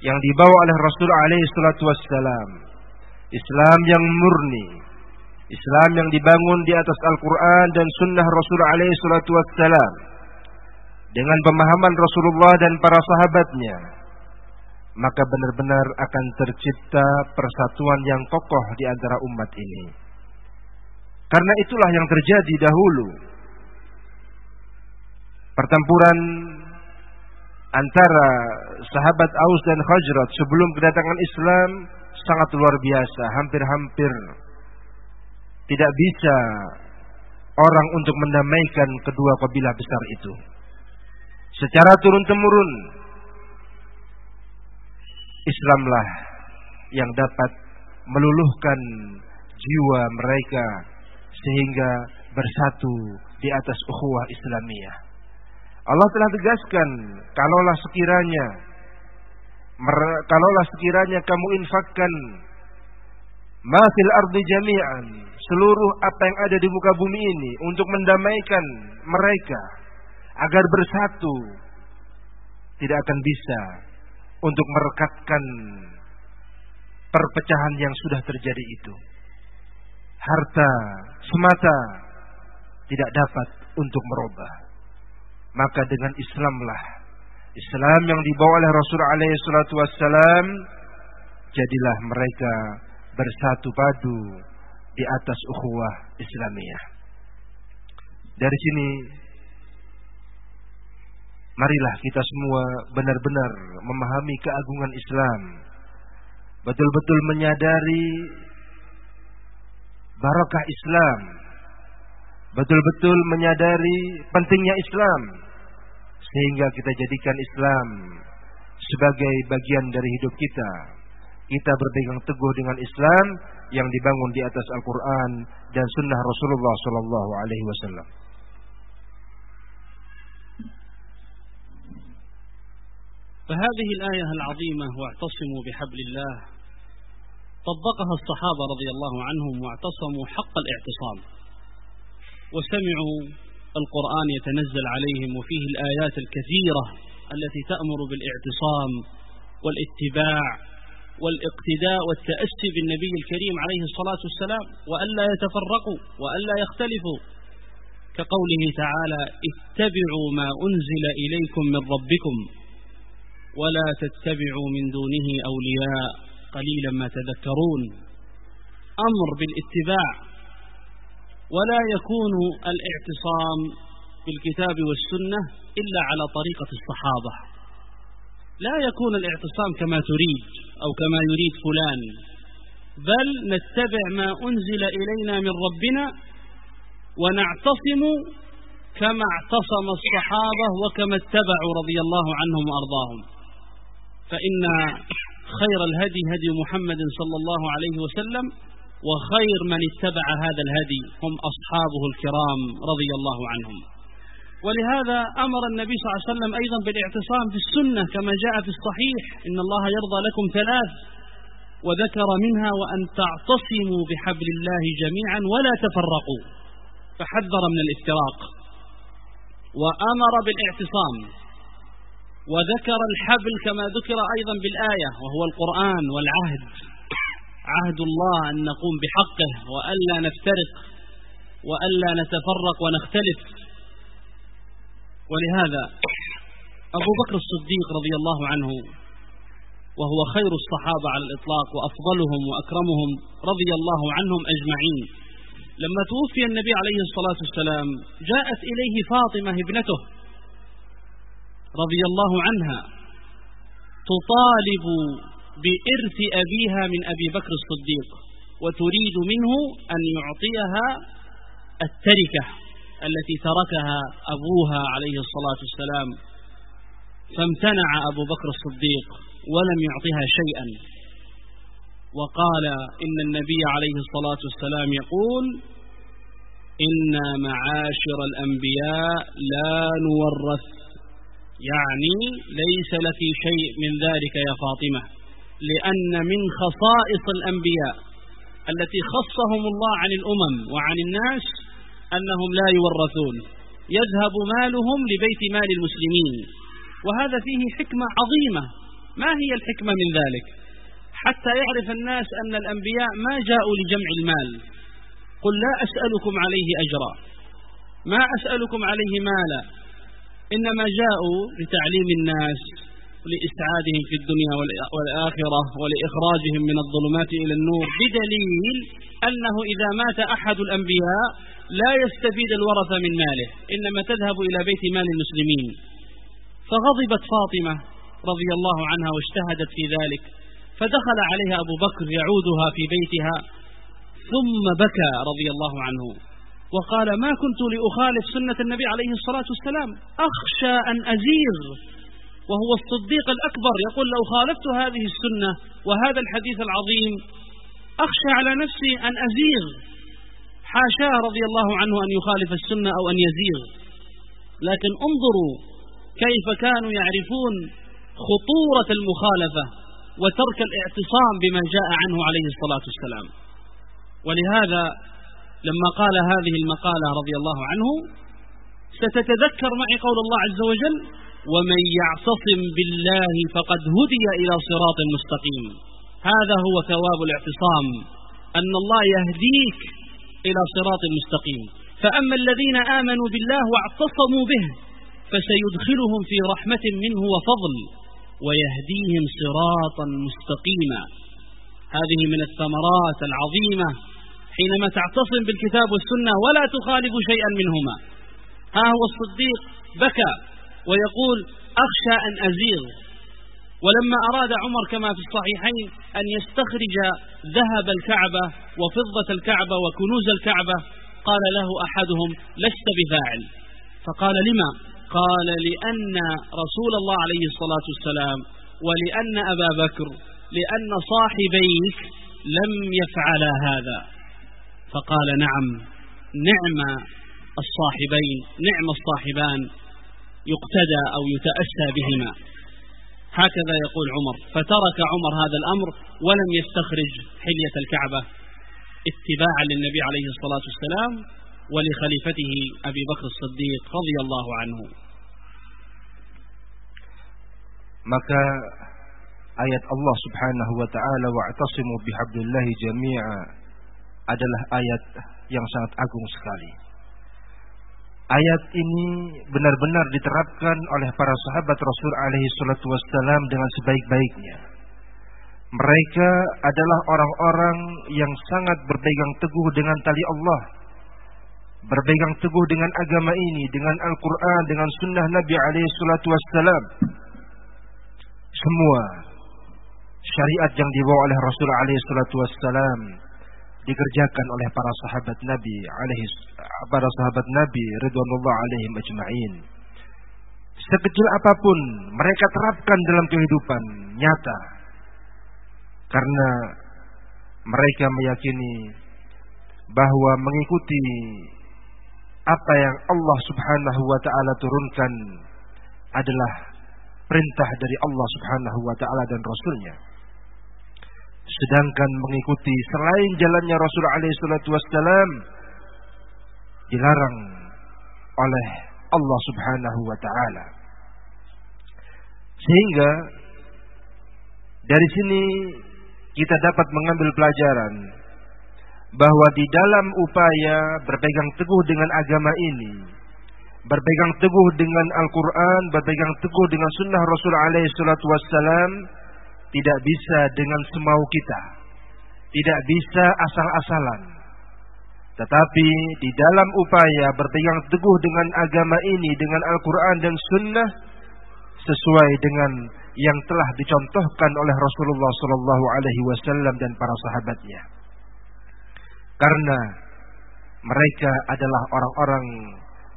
yang dibawa oleh Rasul alaihi salatu wassalam, Islam yang murni, Islam yang dibangun di atas Al-Qur'an dan sunnah Rasul alaihi salatu wassalam dengan pemahaman Rasulullah dan para sahabatnya, maka benar-benar akan tercipta persatuan yang kokoh di antara umat ini. Karena itulah yang terjadi dahulu. Pertempuran antara sahabat Aus dan Khajrat sebelum kedatangan Islam sangat luar biasa, hampir-hampir tidak bisa orang untuk mendamaikan kedua kabilah besar itu secara turun-temurun Islamlah yang dapat meluluhkan jiwa mereka sehingga bersatu di atas ukhuwah Islamiyah. Allah telah tegaskan, kalaulah sekiranya kalaulah sekiranya kamu infakkan mafil ardi jami'an seluruh apa yang ada di muka bumi ini untuk mendamaikan mereka agar bersatu tidak akan bisa untuk merekatkan perpecahan yang sudah terjadi itu. Harta semata tidak dapat untuk merubah. Maka dengan Islamlah Islam yang dibawa oleh Rasul alaihi salatu jadilah mereka bersatu padu di atas ukhuwah Islamiyah. Dari sini Marilah kita semua benar-benar memahami keagungan Islam. Betul-betul menyadari barakah Islam. Betul-betul menyadari pentingnya Islam. Sehingga kita jadikan Islam sebagai bagian dari hidup kita. Kita berpegang teguh dengan Islam yang dibangun di atas Al-Quran dan Sunnah Rasulullah Wasallam. فهذه الآية العظيمة واعتصموا بحبل الله. طبقها الصحابة رضي الله عنهم واعتصموا حق الاعتصام. وسمعوا القرآن يتنزل عليهم وفيه الآيات الكثيرة التي تأمر بالاعتصام والاتباع والإقتداء والتأسي بالنبي الكريم عليه الصلاة والسلام وألا يتفرقوا وألا يختلفوا. كقوله تعالى اتبعوا ما أنزل إليكم من ربكم. ولا تتبعوا من دونه أولياء قليلا ما تذكرون. أمر بالاتباع. ولا يكون الاعتصام بالكتاب والسنة إلا على طريقة الصحابة. لا يكون الاعتصام كما تريد أو كما يريد فلان. بل نتبع ما أنزل إلينا من ربنا ونعتصم كما اعتصم الصحابة وكما اتبعوا رضي الله عنهم وأرضاهم. فإن خير الهدي هدي محمد صلى الله عليه وسلم وخير من اتبع هذا الهدي هم أصحابه الكرام رضي الله عنهم. ولهذا أمر النبي صلى الله عليه وسلم أيضا بالاعتصام في السنة كما جاء في الصحيح إن الله يرضى لكم ثلاث وذكر منها وأن تعتصموا بحبل الله جميعا ولا تفرقوا. فحذر من الافتراق. وأمر بالاعتصام. وذكر الحبل كما ذكر أيضا بالآية وهو القرآن والعهد. عهد الله أن نقوم بحقه وألا نفترق وألا نتفرق ونختلف. ولهذا أبو بكر الصديق رضي الله عنه وهو خير الصحابة على الإطلاق وأفضلهم وأكرمهم رضي الله عنهم أجمعين. لما توفي النبي عليه الصلاة والسلام جاءت إليه فاطمة ابنته. رضي الله عنها تطالب بإرث أبيها من أبي بكر الصديق وتريد منه أن يعطيها التركة التي تركها أبوها عليه الصلاة والسلام. فامتنع أبو بكر الصديق ولم يعطها شيئا. وقال إن النبي عليه الصلاة والسلام يقول إنا معاشر الأنبياء لا نورث. يعني ليس لك شيء من ذلك يا فاطمة لأن من خصائص الأنبياء التي خصهم الله عن الأمم وعن الناس أنهم لا يورثون يذهب مالهم لبيت مال المسلمين. وهذا فيه حكمة عظيمة. ما هي الحكمة من ذلك؟ حتى يعرف الناس أن الأنبياء ما جاءوا لجمع المال. قل لا أسألكم عليه أجرا. ما أسألكم عليه مالا. إنما جاءوا لتعليم الناس لإسعادهم في الدنيا والآخرة ولإخراجهم من الظلمات إلى النور بدليل أنه إذا مات أحد الأنبياء لا يستفيد الورثة من ماله إنما تذهب إلى بيت مال المسلمين. فغضبت فاطمة رضي الله عنها واجتهدت في ذلك فدخل عليها أبو بكر يعودها في بيتها ثم بكى رضي الله عنه. وقال ما كنت لأخالف سنة النبي عليه الصلاة والسلام. أخشى أن أزيغ. وهو الصديق الأكبر يقول لو خالفت هذه السنة وهذا الحديث العظيم أخشى على نفسي أن أزيغ. حاشاه رضي الله عنه أن يخالف السنة أو أن يزيغ. لكن انظروا كيف كانوا يعرفون خطورة المخالفة وترك الاعتصام بما جاء عنه عليه الصلاة والسلام. ولهذا لما قال هذه المقالة رضي الله عنه ستتذكر معي قول الله عز وجل ومن يعتصم بالله فقد هدي إلى صراط مستقيم. هذا هو ثواب الاعتصام أن الله يهديك إلى صراط مستقيم. فأما الذين آمنوا بالله واعتصموا به فسيدخلهم في رحمة منه وفضل ويهديهم صراطا مستقيما. هذه من الثمرات العظيمة حينما تعتصم بالكتاب والسنة ولا تخالف شيئا منهما. ها هو الصديق بكى ويقول أخشى أن أزيغ. ولما أراد عمر كما في الصحيحين أن يستخرج ذهب الكعبة وفضة الكعبة وكنوز الكعبة قال له أحدهم لست بفاعل. فقال لما؟ قال لأن رسول الله عليه الصلاة والسلام ولأن أبا بكر لأن صاحبيك لم يفعلا هذا. فقال نعم نعم الصاحبين نعم الصاحبان يقتدى أو يتأسى بهما. هكذا يقول عمر. فترك عمر هذا الأمر ولم يستخرج حلية الكعبة اتباعا للنبي عليه الصلاة والسلام ولخليفته أبي بكر الصديق رضي الله عنه. Maka ayat Allah Subhanahu wa taala wa'tasimu bihablillahi jami'a adalah ayat yang sangat agung sekali. Ayat ini benar-benar diterapkan oleh para sahabat Rasul alaihi salatu wassalam dengan sebaik-baiknya. Mereka adalah orang-orang yang sangat berpegang teguh dengan tali Allah berpegang teguh dengan agama ini, dengan Al-Quran, dengan Sunnah Nabi alaihi salatu wassalam. Semua syariat yang dibawa oleh Rasul alaihi salatu wassalam dikerjakan oleh para sahabat Nabi alaihi para sahabat Nabi ridwanullah alaihim ajma'in. Sekecil apa pun mereka terapkan dalam kehidupan nyata. Karena mereka meyakini bahwa mengikuti apa yang Allah Subhanahu wa taala turunkan adalah perintah dari Allah Subhanahu wa taala dan rasulnya. Sedangkan mengikuti selain jalannya Rasul wassalam dilarang oleh Allah Subhanahu wa taala. Sehingga dari sini kita dapat mengambil pelajaran bahwa di dalam upaya berpegang teguh dengan agama ini, berpegang teguh dengan Al-Quran, berpegang teguh dengan Sunnah Rasul alaihi salatu tidak bisa dengan semau kita, tidak bisa asal-asalan. Tetapi di dalam upaya berpegang teguh dengan agama ini, dengan Al-Quran dan Sunnah, sesuai dengan yang telah dicontohkan oleh Rasulullah Sallallahu Alaihi Wasallam dan para sahabatnya. Karena mereka adalah orang-orang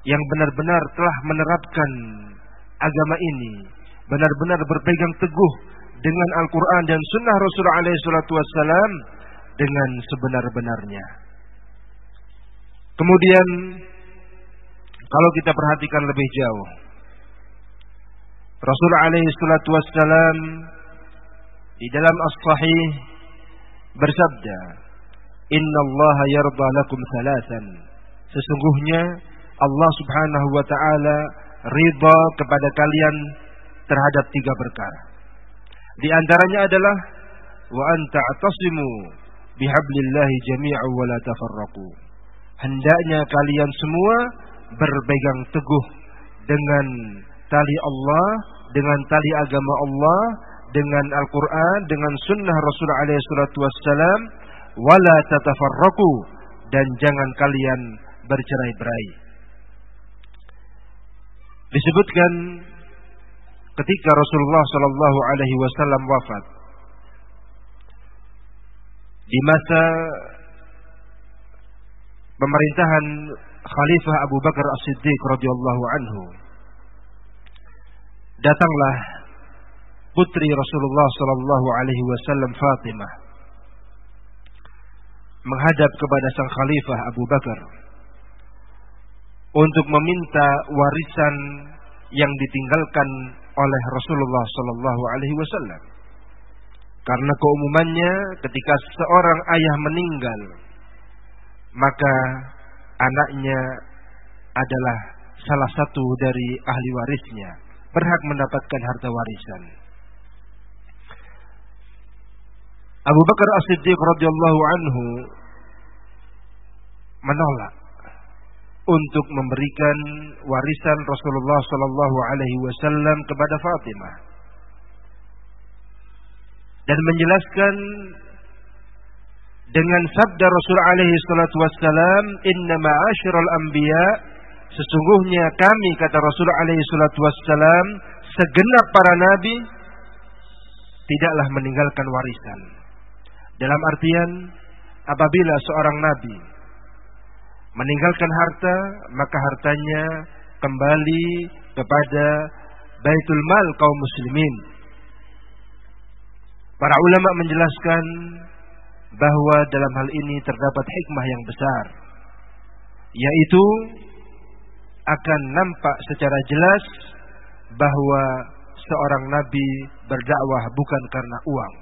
yang benar-benar telah menerapkan agama ini, benar-benar berpegang teguh dengan Al-Quran dan Sunnah Rasulullah Wasallam dengan sebenar-benarnya. Kemudian kalau kita perhatikan lebih jauh, Rasul alaihi salatu wassalam di dalam as-sahih bersabda, "Inna Allah yarda lakum thalathan." Sesungguhnya Allah Subhanahu wa taala ridha kepada kalian terhadap tiga perkara. Di antaranya adalah wa anta atasimu bihablillahi jami'an wa la tafarraqu. Hendaknya kalian semua berpegang teguh dengan tali Allah, dengan tali agama Allah, dengan Al-Quran, dengan sunnah Rasul alaihi salatu wassalam, wala tatafarraku, dan jangan kalian bercerai-berai. Disebutkan ketika Rasulullah Shallallahu Alaihi Wasallam wafat. Di masa pemerintahan Khalifah Abu Bakar As-Siddiq radhiyallahu anhu datanglah putri Rasulullah sallallahu alaihi wasallam Fatimah menghadap kepada sang khalifah Abu Bakar untuk meminta warisan yang ditinggalkan oleh Rasulullah sallallahu alaihi wasallam. Karena keumumannya ketika seorang ayah meninggal maka anaknya adalah salah satu dari ahli warisnya berhak mendapatkan harta warisan. Abu Bakar As-Siddiq radhiyallahu anhu menolak untuk memberikan warisan Rasulullah sallallahu alaihi wasallam kepada Fatimah dan menjelaskan dengan sabda Rasul alaihi salatu wassalam inna ma'asyiral anbiya Sesungguhnya kami kata Rasul alaihi salatu wassalam segenap para nabi tidaklah meninggalkan warisan. Dalam artian apabila seorang nabi meninggalkan harta maka hartanya kembali kepada Baitul Mal kaum muslimin. Para ulama menjelaskan bahwa dalam hal ini terdapat hikmah yang besar yaitu akan nampak secara jelas bahwa seorang nabi berdakwah bukan karena uang.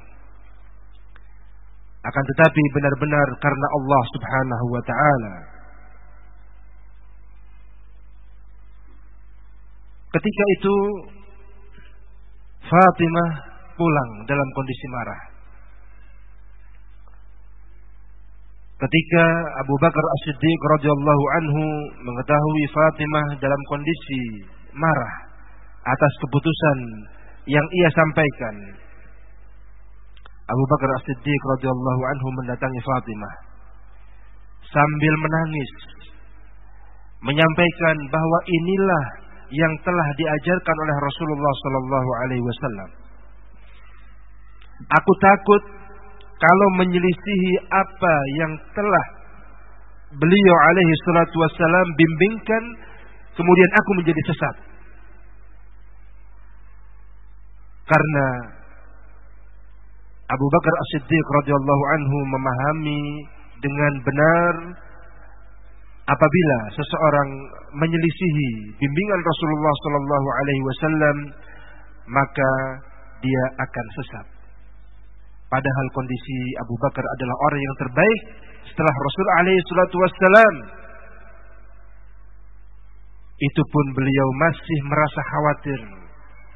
Akan tetapi benar-benar karena Allah Subhanahu wa taala. Ketika itu Fatimah pulang dalam kondisi marah. Ketika Abu Bakar As-Siddiq radhiyallahu anhu mengetahui Fatimah dalam kondisi marah atas keputusan yang ia sampaikan, Abu Bakar As-Siddiq radhiyallahu anhu mendatangi Fatimah sambil menangis menyampaikan bahwa inilah yang telah diajarkan oleh Rasulullah sallallahu alaihi wasallam. Aku takut kalau menyelisihi apa yang telah beliau alaihi salatu bimbingkan kemudian aku menjadi sesat. Karena Abu Bakar As-Siddiq radhiyallahu anhu memahami dengan benar apabila seseorang menyelisihi bimbingan Rasulullah sallallahu alaihi wasallam maka dia akan sesat. Padahal kondisi Abu Bakar adalah orang yang terbaik setelah Rasul alaihi wasallam. Itu pun beliau masih merasa khawatir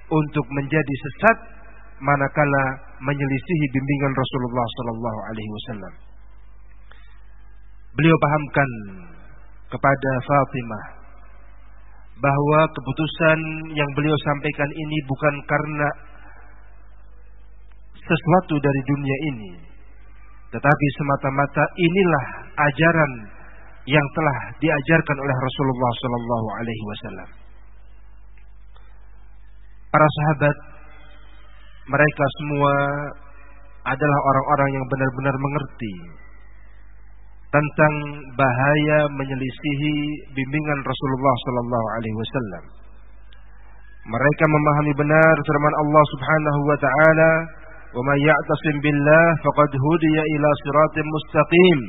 untuk menjadi sesat manakala menyelisihi bimbingan Rasulullah sallallahu alaihi wasallam. Beliau pahamkan kepada Fatimah bahwa keputusan yang beliau sampaikan ini bukan karena sesuatu dari dunia ini tetapi semata-mata inilah ajaran yang telah diajarkan oleh Rasulullah sallallahu alaihi wasallam. Para sahabat mereka semua adalah orang-orang yang benar-benar mengerti tentang bahaya menyelisihi bimbingan Rasulullah sallallahu alaihi wasallam. Mereka memahami benar firman Allah Subhanahu wa taala, "Wa may ya'tasim billah faqad hudiya ila siratim mustaqim."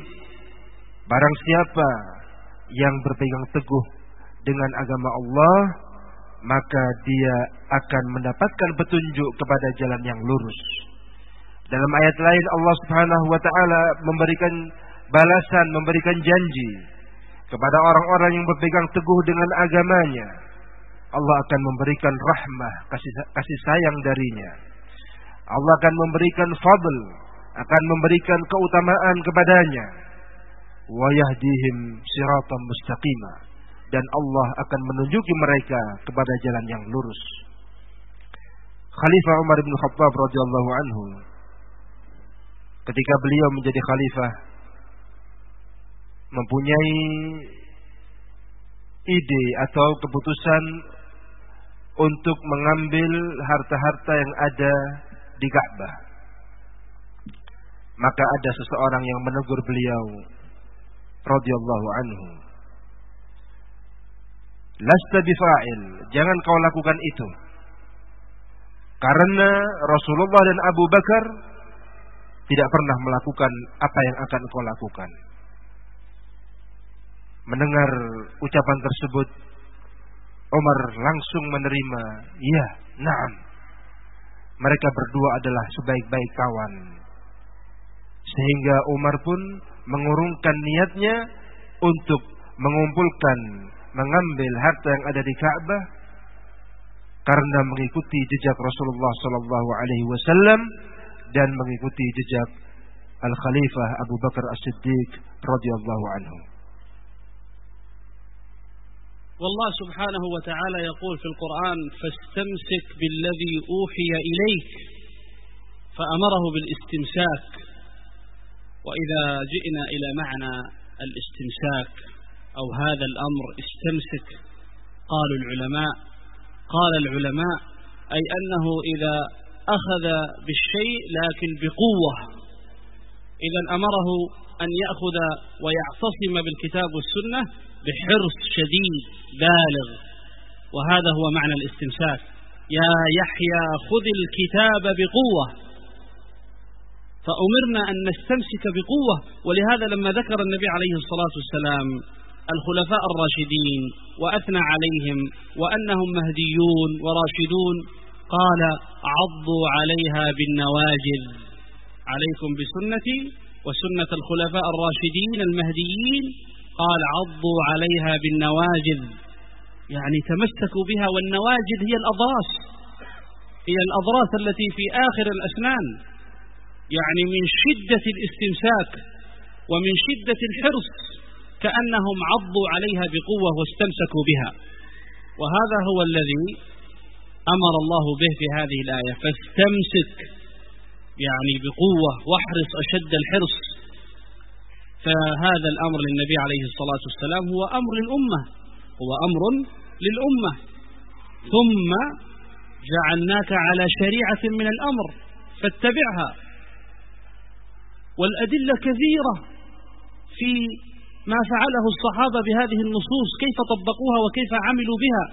Barang siapa yang berpegang teguh dengan agama Allah, maka dia akan mendapatkan petunjuk kepada jalan yang lurus. Dalam ayat lain Allah Subhanahu wa taala memberikan balasan, memberikan janji kepada orang-orang yang berpegang teguh dengan agamanya. Allah akan memberikan rahmah, kasih, kasih sayang darinya. Allah akan memberikan fadl, akan memberikan keutamaan kepadanya. Wa yahdihim siratan mustaqima. Dan Allah akan menunjuki mereka kepada jalan yang lurus. Khalifah Umar bin Khattab radhiyallahu anhu ketika beliau menjadi khalifah mempunyai ide atau keputusan untuk mengambil harta-harta yang ada di Ka'bah. Maka ada seseorang yang menegur beliau radhiyallahu anhu. Lasta bifa'il, jangan kau lakukan itu. Karena Rasulullah dan Abu Bakar tidak pernah melakukan apa yang akan kau lakukan. Mendengar ucapan tersebut, Umar langsung menerima, "Iya, na'am." Mereka berdua adalah sebaik-baik kawan. Sehingga Umar pun mengurungkan niatnya untuk mengumpulkan, mengambil harta yang ada di Ka'bah karena mengikuti jejak Rasulullah wasallam dan mengikuti jejak Al Khalifah Abu Bakar As-Siddiq radhiyallahu anhu. والله سبحانه وتعالى يقول في القرآن فاستمسك بالذي أوحي إليك. فأمره بالاستمساك. وإذا جئنا إلى معنى الاستمساك أو هذا الأمر استمسك قالوا العلماء. قال العلماء أي أنه إذا أخذ بالشيء لكن بقوة. إذا أمره أن يأخذ ويعتصم بالكتاب والسنة بحرص شديد بالغ. وهذا هو معنى الاستمساك يا يحيى خذ الكتاب بقوة. فأمرنا أن نستمسك بقوة. ولهذا لما ذكر النبي عليه الصلاة والسلام الخلفاء الراشدين وأثنى عليهم وأنهم مهديون وراشدون قال عضوا عليها بالنواجذ. عليكم بسنتي وسنة الخلفاء الراشدين المهديين قال عضوا عليها بالنواجذ. يعني تمسكوا بها والنواجذ هي الأضراس. هي الأضراس التي في آخر الأسنان. يعني من شدة الاستمساك ومن شدة الحرص كأنهم عضوا عليها بقوة واستمسكوا بها. وهذا هو الذي أمر الله به في هذه الآية. فاستمسك يعني بقوة واحرص أشد الحرص. فهذا الأمر للنبي عليه الصلاة والسلام هو أمر الأمة هو أمر للأمة. ثم جعلناك على شريعة من الأمر فاتبعها. والأدلة كثيرة في ما فعله الصحابة بهذه النصوص كيف طبقوها وكيف عملوا بها.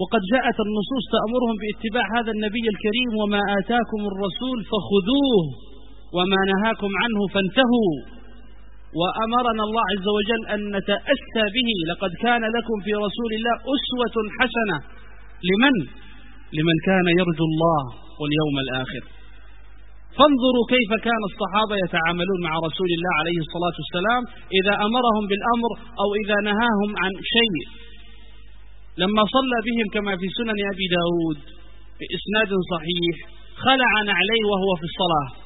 وقد جاءت النصوص تأمرهم باتباع هذا النبي الكريم وما آتاكم الرسول فخذوه وما نهاكم عنه فانتهوا. وأمرنا الله عز وجل أن نتأسى به. لقد كان لكم في رسول الله أسوة حسنة. لمن؟ لمن كان يرجو الله واليوم الآخر. فانظروا كيف كان الصحابة يتعاملون مع رسول الله عليه الصلاة والسلام إذا أمرهم بالأمر أو إذا نهاهم عن شيء. لما صلى بهم كما في سنن أبي داود بإسناد صحيح خلع نعليه وهو في الصلاة.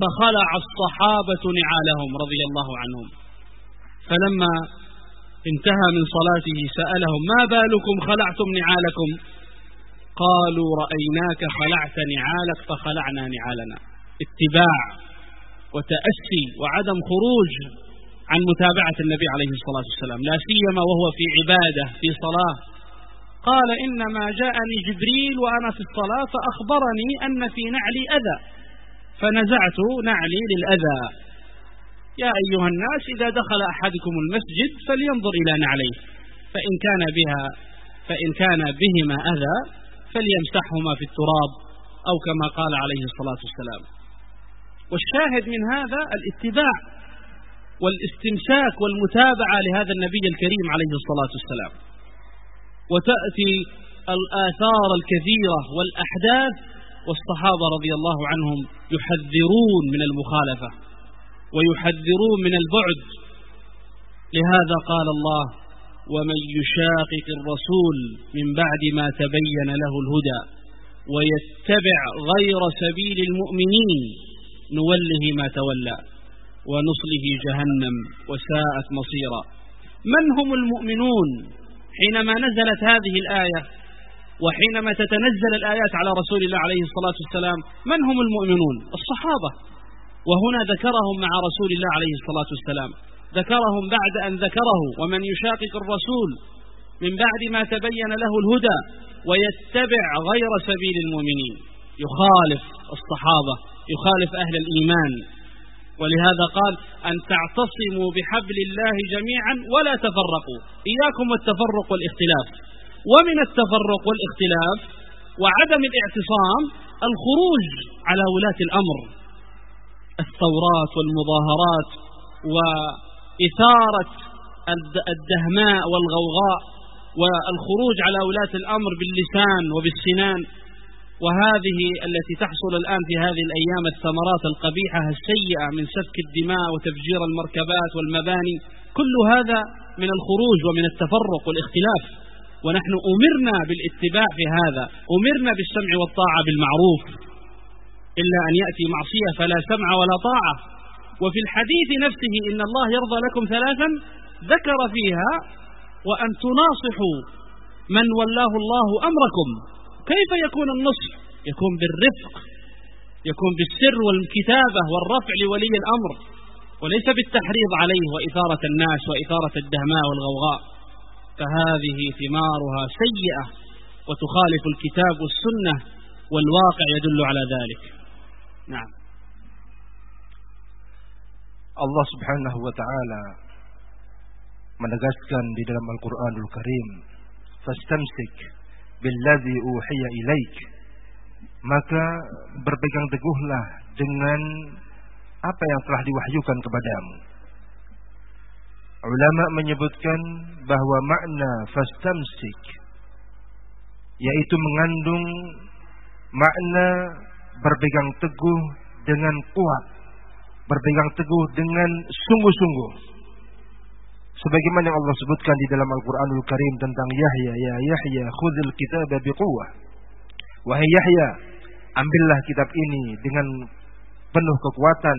فخلع الصحابة نعالهم رضي الله عنهم. فلما انتهى من صلاته سألهم ما بالكم خلعتم نعالكم؟ قالوا رأيناك خلعت نعالك فخلعنا نعالنا. اتباع وتأسي وعدم خروج عن متابعة النبي عليه الصلاة والسلام لا سيما وهو في عبادة في صلاة. قال إنما جاءني جبريل وأنا في الصلاة فأخبرني أن في نعلي أذى. فنزعت نعلي للأذى. يا أيها الناس إذا دخل أحدكم المسجد فلينظر إلى نعليه. فإن كان بها فإن كان بهما أذى فليمسحهما في التراب أو كما قال عليه الصلاة والسلام. والشاهد من هذا الاتباع والاستمساك والمتابعة لهذا النبي الكريم عليه الصلاة والسلام. وتأتي الآثار الكثيرة والأحداث والصحابة رضي الله عنهم يحذرون من المخالفة ويحذرون من البعد. لهذا قال الله ومن يشاقق الرسول من بعد ما تبين له الهدى ويتبع غير سبيل المؤمنين نوله ما تولى ونصله جهنم وساءت مصيرا. من هم المؤمنون حينما نزلت هذه الآية؟ وحينما تتنزل الآيات على رسول الله عليه الصلاة والسلام من هم المؤمنون؟ الصحابة. وهنا ذكرهم مع رسول الله عليه الصلاة والسلام. ذكرهم بعد أن ذكره ومن يشاقق الرسول من بعد ما تبين له الهدى ويتبع غير سبيل المؤمنين. يخالف الصحابة يخالف أهل الإيمان. ولهذا قال أن تعتصموا بحبل الله جميعا ولا تفرقوا. إياكم والتفرق والاختلاف. ومن التفرق والاختلاف وعدم الاعتصام الخروج على ولاة الأمر. الثورات والمظاهرات وإثارة الدهماء والغوغاء والخروج على ولاة الأمر باللسان وبالسنان وهذه التي تحصل الآن في هذه الأيام الثمرات القبيحة السيئة من سفك الدماء وتفجير المركبات والمباني كل هذا من الخروج ومن التفرق والاختلاف. ونحن أمرنا بالاتباع في هذا أمرنا بالسمع والطاعة بالمعروف. إلا أن يأتي معصية فلا سمع ولا طاعة. وفي الحديث نفسه إن الله يرضى لكم ثلاثا ذكر فيها وأن تناصحوا من ولاه الله أمركم. كيف يكون النصح؟ يكون بالرفق يكون بالسر والكتابة والرفع لولي الأمر. وليس بالتحريض عليه وإثارة الناس وإثارة الدهماء والغوغاء. فهذه ثمارها سيئة وتخالف الكتاب والسنة والواقع يدل على ذلك نعم Allah Subhanahu wa taala menegaskan di dalam Al-Qur'anul Karim fastamsik billadzi uhiya ilaik maka berpegang teguhlah dengan apa yang telah diwahyukan kepadamu ulama menyebutkan bahwa makna fastamsik yaitu mengandung makna berpegang teguh dengan kuat berpegang teguh dengan sungguh-sungguh. Sebagaimana yang Allah sebutkan di dalam Al-Qur'anul Karim tentang Yahya ya Yahya khudhil kitaba biquwwah. Wahai Yahya ambillah kitab ini dengan penuh kekuatan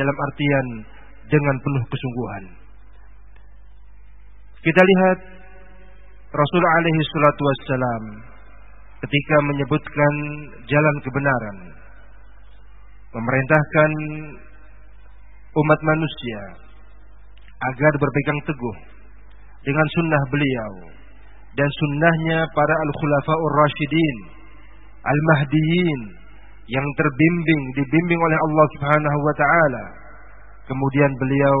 dalam artian dengan penuh kesungguhan kita lihat Rasul alaihi salatu wassalam ketika menyebutkan jalan kebenaran memerintahkan umat manusia agar berpegang teguh dengan sunnah beliau dan sunnahnya para al-khulafa'ur rasyidin, al-mahdiyin yang terbimbing, dibimbing oleh Allah Subhanahu wa taala. Kemudian beliau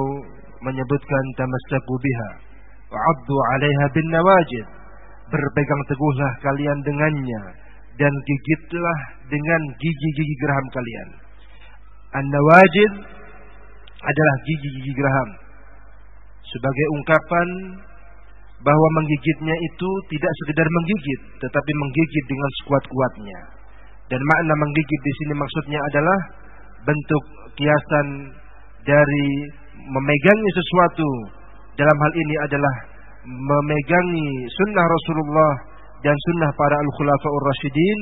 menyebutkan tamassaku biha wa 'addu 'alaiha bin nawajid. Berpegang teguhlah kalian dengannya dan gigitlah dengan gigi-gigi geraham kalian. An-nawajid adalah gigi-gigi geraham. Sebagai ungkapan bahwa menggigitnya itu tidak sekedar menggigit, tetapi menggigit dengan sekuat-kuatnya. Dan makna menggigit di sini maksudnya adalah bentuk kiasan dari memegangi sesuatu. Dalam hal ini adalah memegangi sunnah Rasulullah dan sunnah para al-khulafaur rasyidin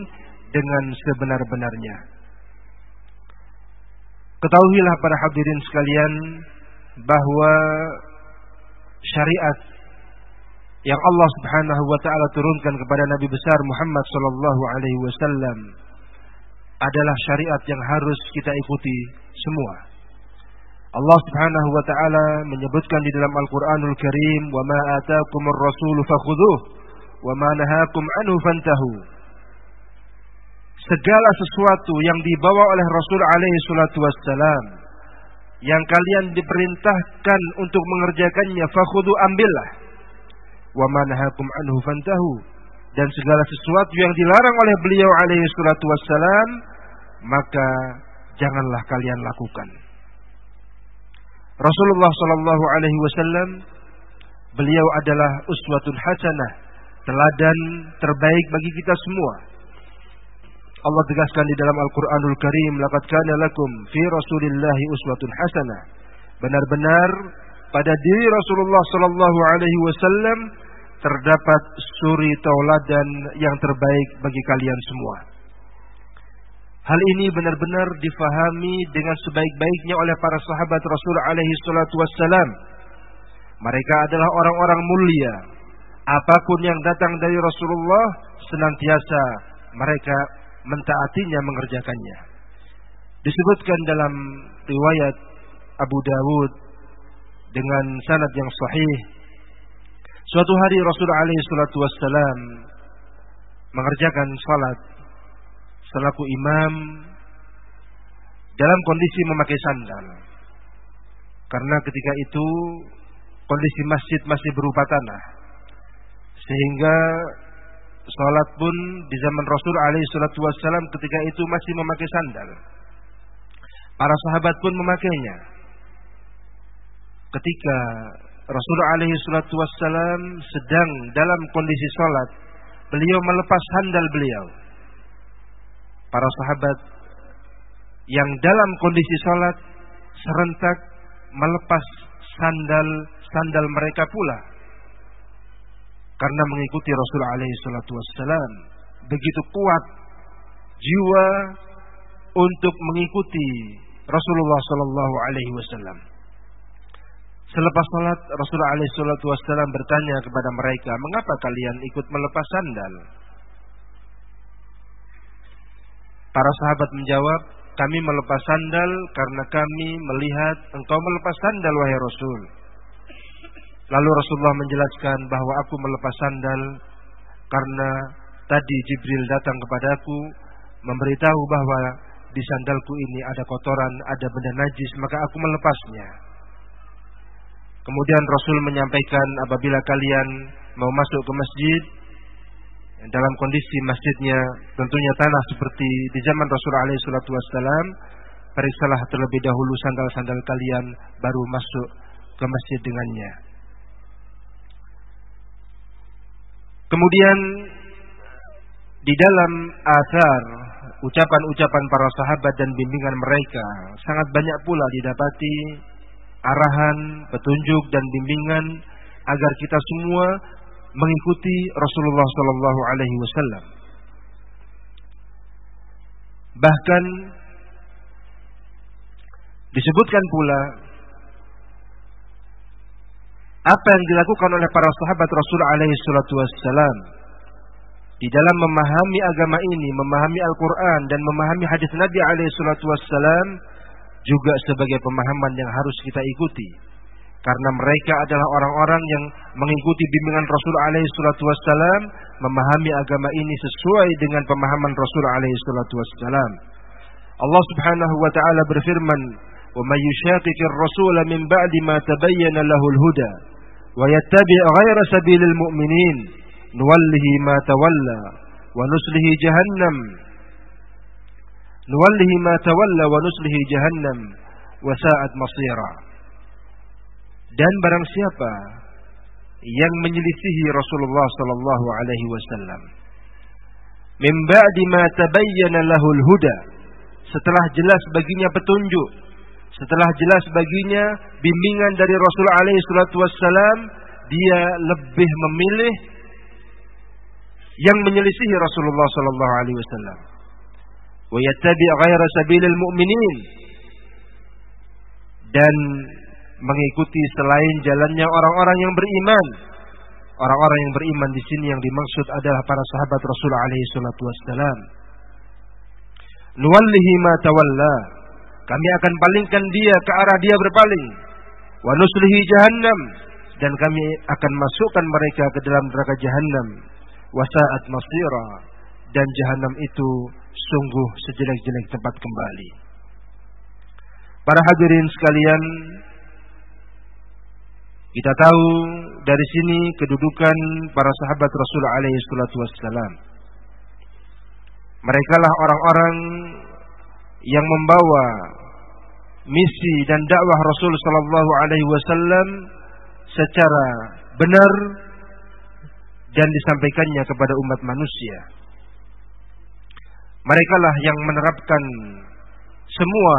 dengan sebenar-benarnya. Ketahuilah para hadirin sekalian bahwa syariat yang Allah Subhanahu wa taala turunkan kepada Nabi besar Muhammad sallallahu alaihi wasallam adalah syariat yang harus kita ikuti semua. Allah Subhanahu wa taala menyebutkan di dalam Al-Qur'anul Karim, "Wa ma ataakumur rasulu fakhudhuh wa ma nahakum anhu fantahu." Segala sesuatu yang dibawa oleh Rasul alaihi salatu wassalam yang kalian diperintahkan untuk mengerjakannya fakhudhu ambillah wa ma nahakum anhu fantahu dan segala sesuatu yang dilarang oleh beliau alaihi salatu wassalam maka janganlah kalian lakukan. Rasulullah sallallahu alaihi wasallam beliau adalah uswatun hasanah, teladan terbaik bagi kita semua. Allah tegaskan di dalam Al-Qur'anul Karim, "Laqad kana lakum fi Rasulillahi uswatun hasanah." Benar-benar pada diri Rasulullah sallallahu alaihi wasallam terdapat suri tauladan yang terbaik bagi kalian semua. Hal ini benar-benar difahami dengan sebaik-baiknya oleh para sahabat Rasul alaihi salatu wassalam. Mereka adalah orang-orang mulia. Apa pun yang datang dari Rasulullah senantiasa mereka mentaatinya mengerjakannya. Disebutkan dalam riwayat Abu Dawud dengan sanad yang sahih Suatu hari Rasul alaihi salatu wassalam mengerjakan salat selaku imam dalam kondisi memakai sandal. Karena ketika itu kondisi masjid masih berupa tanah. Sehingga salat pun di zaman Rasul alaihi salatu wassalam ketika itu masih memakai sandal. Para sahabat pun memakainya. Ketika Rasul alaihi salatu wassalam sedang dalam kondisi salat, beliau melepas sandal beliau. Para sahabat yang dalam kondisi salat serentak melepas sandal sandal mereka pula karena mengikuti Rasul alaihi salatu wassalam begitu kuat jiwa untuk mengikuti Rasulullah sallallahu alaihi wasallam. Selepas salat Rasulullah alaihi bertanya kepada mereka, "Mengapa kalian ikut melepas sandal?" Para sahabat menjawab, "Kami melepas sandal karena kami melihat engkau melepas sandal wahai Rasul." Lalu Rasulullah menjelaskan bahwa aku melepas sandal karena tadi Jibril datang kepadaku memberitahu bahwa di sandalku ini ada kotoran, ada benda najis, maka aku melepasnya. Kemudian Rasul menyampaikan apabila kalian mau masuk ke masjid dalam kondisi masjidnya tentunya tanah seperti di zaman Rasul alaihi salatu wassalam, periksalah terlebih dahulu sandal-sandal kalian baru masuk ke masjid dengannya. Kemudian di dalam asar ucapan-ucapan para sahabat dan bimbingan mereka sangat banyak pula didapati arahan, petunjuk dan bimbingan agar kita semua mengikuti Rasulullah Sallallahu Alaihi Wasallam. Bahkan disebutkan pula apa yang dilakukan oleh para sahabat Rasul alaihi wassalam di dalam memahami agama ini, memahami Al-Qur'an dan memahami hadis Nabi alaihi wassalam juga sebagai pemahaman yang harus kita ikuti. Karena mereka adalah orang-orang yang mengikuti bimbingan Rasul alaihi salatu wassalam, memahami agama ini sesuai dengan pemahaman Rasul alaihi salatu wassalam. Allah Subhanahu wa taala berfirman, "Wa may yushaqiqir rasula min ba'di ma tabayyana lahu al-huda wa yattabi' ghayra sabilil mu'minin, nuwallihi ma tawalla wa nuslihi jahannam." Nuwallihi ma tawalla wa nuslihi jahannam wa sa'at masira. Dan barang siapa yang menyelisihi Rasulullah sallallahu alaihi wasallam min ba'di ma tabayyana lahul huda setelah jelas baginya petunjuk setelah jelas baginya bimbingan dari Rasul alaihi salatu wassalam dia lebih memilih yang menyelisihi Rasulullah sallallahu alaihi wasallam. Wa yattabi' ghaira sabilil mu'minin. Dan mengikuti selain jalannya orang-orang yang beriman. Orang-orang yang beriman di sini yang dimaksud adalah para sahabat Rasul alaihi salatu wassalam. Nuwallihi ma tawalla. Kami akan palingkan dia ke arah dia berpaling. Wa nuslihi jahannam dan kami akan masukkan mereka ke dalam neraka jahannam. Wa sa'at masira dan jahannam itu sungguh sejelek-jelek tempat kembali. Para hadirin sekalian, kita tahu dari sini kedudukan para sahabat Rasul alaihi salatu wassalam. Mereka lah orang-orang yang membawa misi dan dakwah Rasul sallallahu alaihi wasallam secara benar dan disampaikannya kepada umat manusia. Mereka lah yang menerapkan semua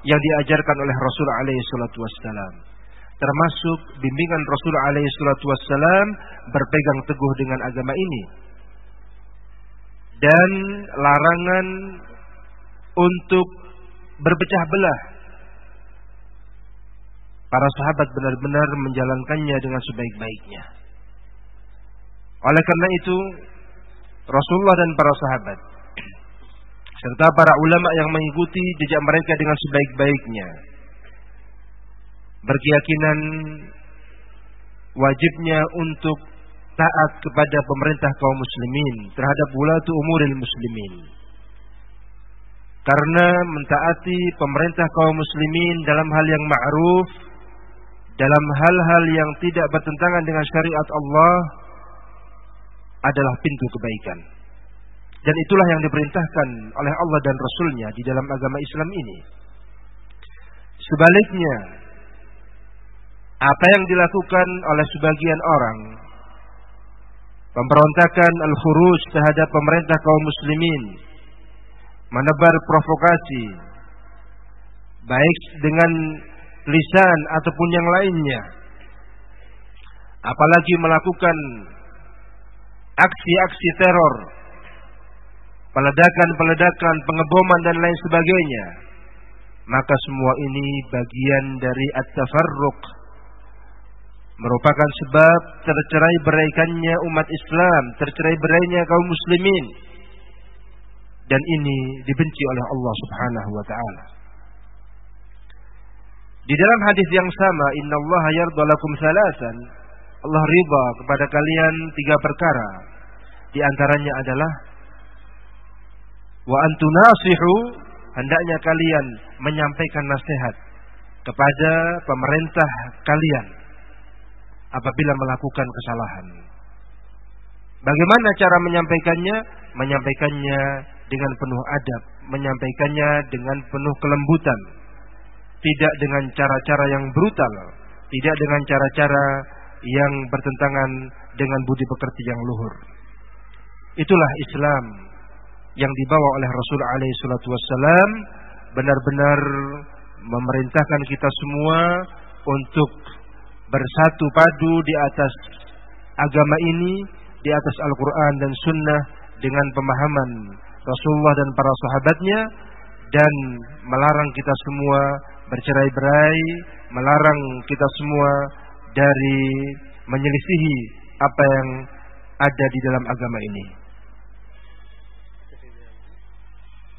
yang diajarkan oleh Rasul alaihi salatu wassalam termasuk bimbingan Rasul alaihi salatu berpegang teguh dengan agama ini. Dan larangan untuk berpecah belah. Para sahabat benar-benar menjalankannya dengan sebaik-baiknya. Oleh karena itu Rasulullah dan para sahabat serta para ulama yang mengikuti jejak mereka dengan sebaik-baiknya berkeyakinan wajibnya untuk taat kepada pemerintah kaum muslimin terhadap wulatu umuril muslimin. Karena mentaati pemerintah kaum muslimin dalam hal yang ma'ruf, dalam hal-hal yang tidak bertentangan dengan syariat Allah adalah pintu kebaikan. Dan itulah yang diperintahkan oleh Allah dan Rasulnya di dalam agama Islam ini. Sebaliknya, apa yang dilakukan oleh sebagian orang? Pemberontakan al-khuruj terhadap pemerintah kaum muslimin. Menebar provokasi. Baik dengan lisan ataupun yang lainnya. Apalagi melakukan aksi-aksi teror. Peledakan-peledakan pengeboman dan lain sebagainya. Maka semua ini bagian dari at-tafarruq merupakan sebab tercerai beraikannya umat Islam, tercerai berainya kaum muslimin. Dan ini dibenci oleh Allah Subhanahu wa taala. Di dalam hadis yang sama, Inna Allah lakum salasan. Allah riba kepada kalian tiga perkara. Di antaranya adalah wa antunasihu hendaknya kalian menyampaikan nasihat kepada pemerintah kalian apabila melakukan kesalahan. Bagaimana cara menyampaikannya? Menyampaikannya dengan penuh adab, menyampaikannya dengan penuh kelembutan, tidak dengan cara-cara yang brutal, tidak dengan cara-cara yang bertentangan dengan budi pekerti yang luhur. Itulah Islam yang dibawa oleh Rasul alaihi salatu wassalam benar-benar memerintahkan kita semua untuk bersatu padu di atas agama ini, di atas Al-Quran dan Sunnah dengan pemahaman Rasulullah dan para sahabatnya dan melarang kita semua bercerai-berai, melarang kita semua dari menyelisihi apa yang ada di dalam agama ini.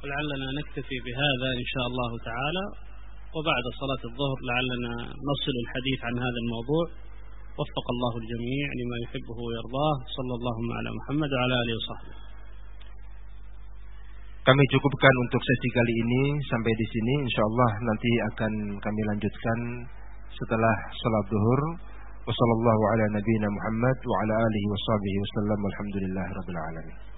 لعلنا نكتفي بهذا إن شاء الله تعالى وبعد صلاة الظهر لعلنا نصل الحديث عن هذا الموضوع وفق الله الجميع لما يحبه ويرضاه صلى الله على محمد وعلى آله وصحبه Kami cukupkan untuk sesi kali ini sampai di sini. Insya Allah nanti akan kami lanjutkan setelah salat duhur. Wassalamualaikum warahmatullahi wabarakatuh. Wa ala alihi wa sahbihi wasallam. Alhamdulillah rabbil alamin.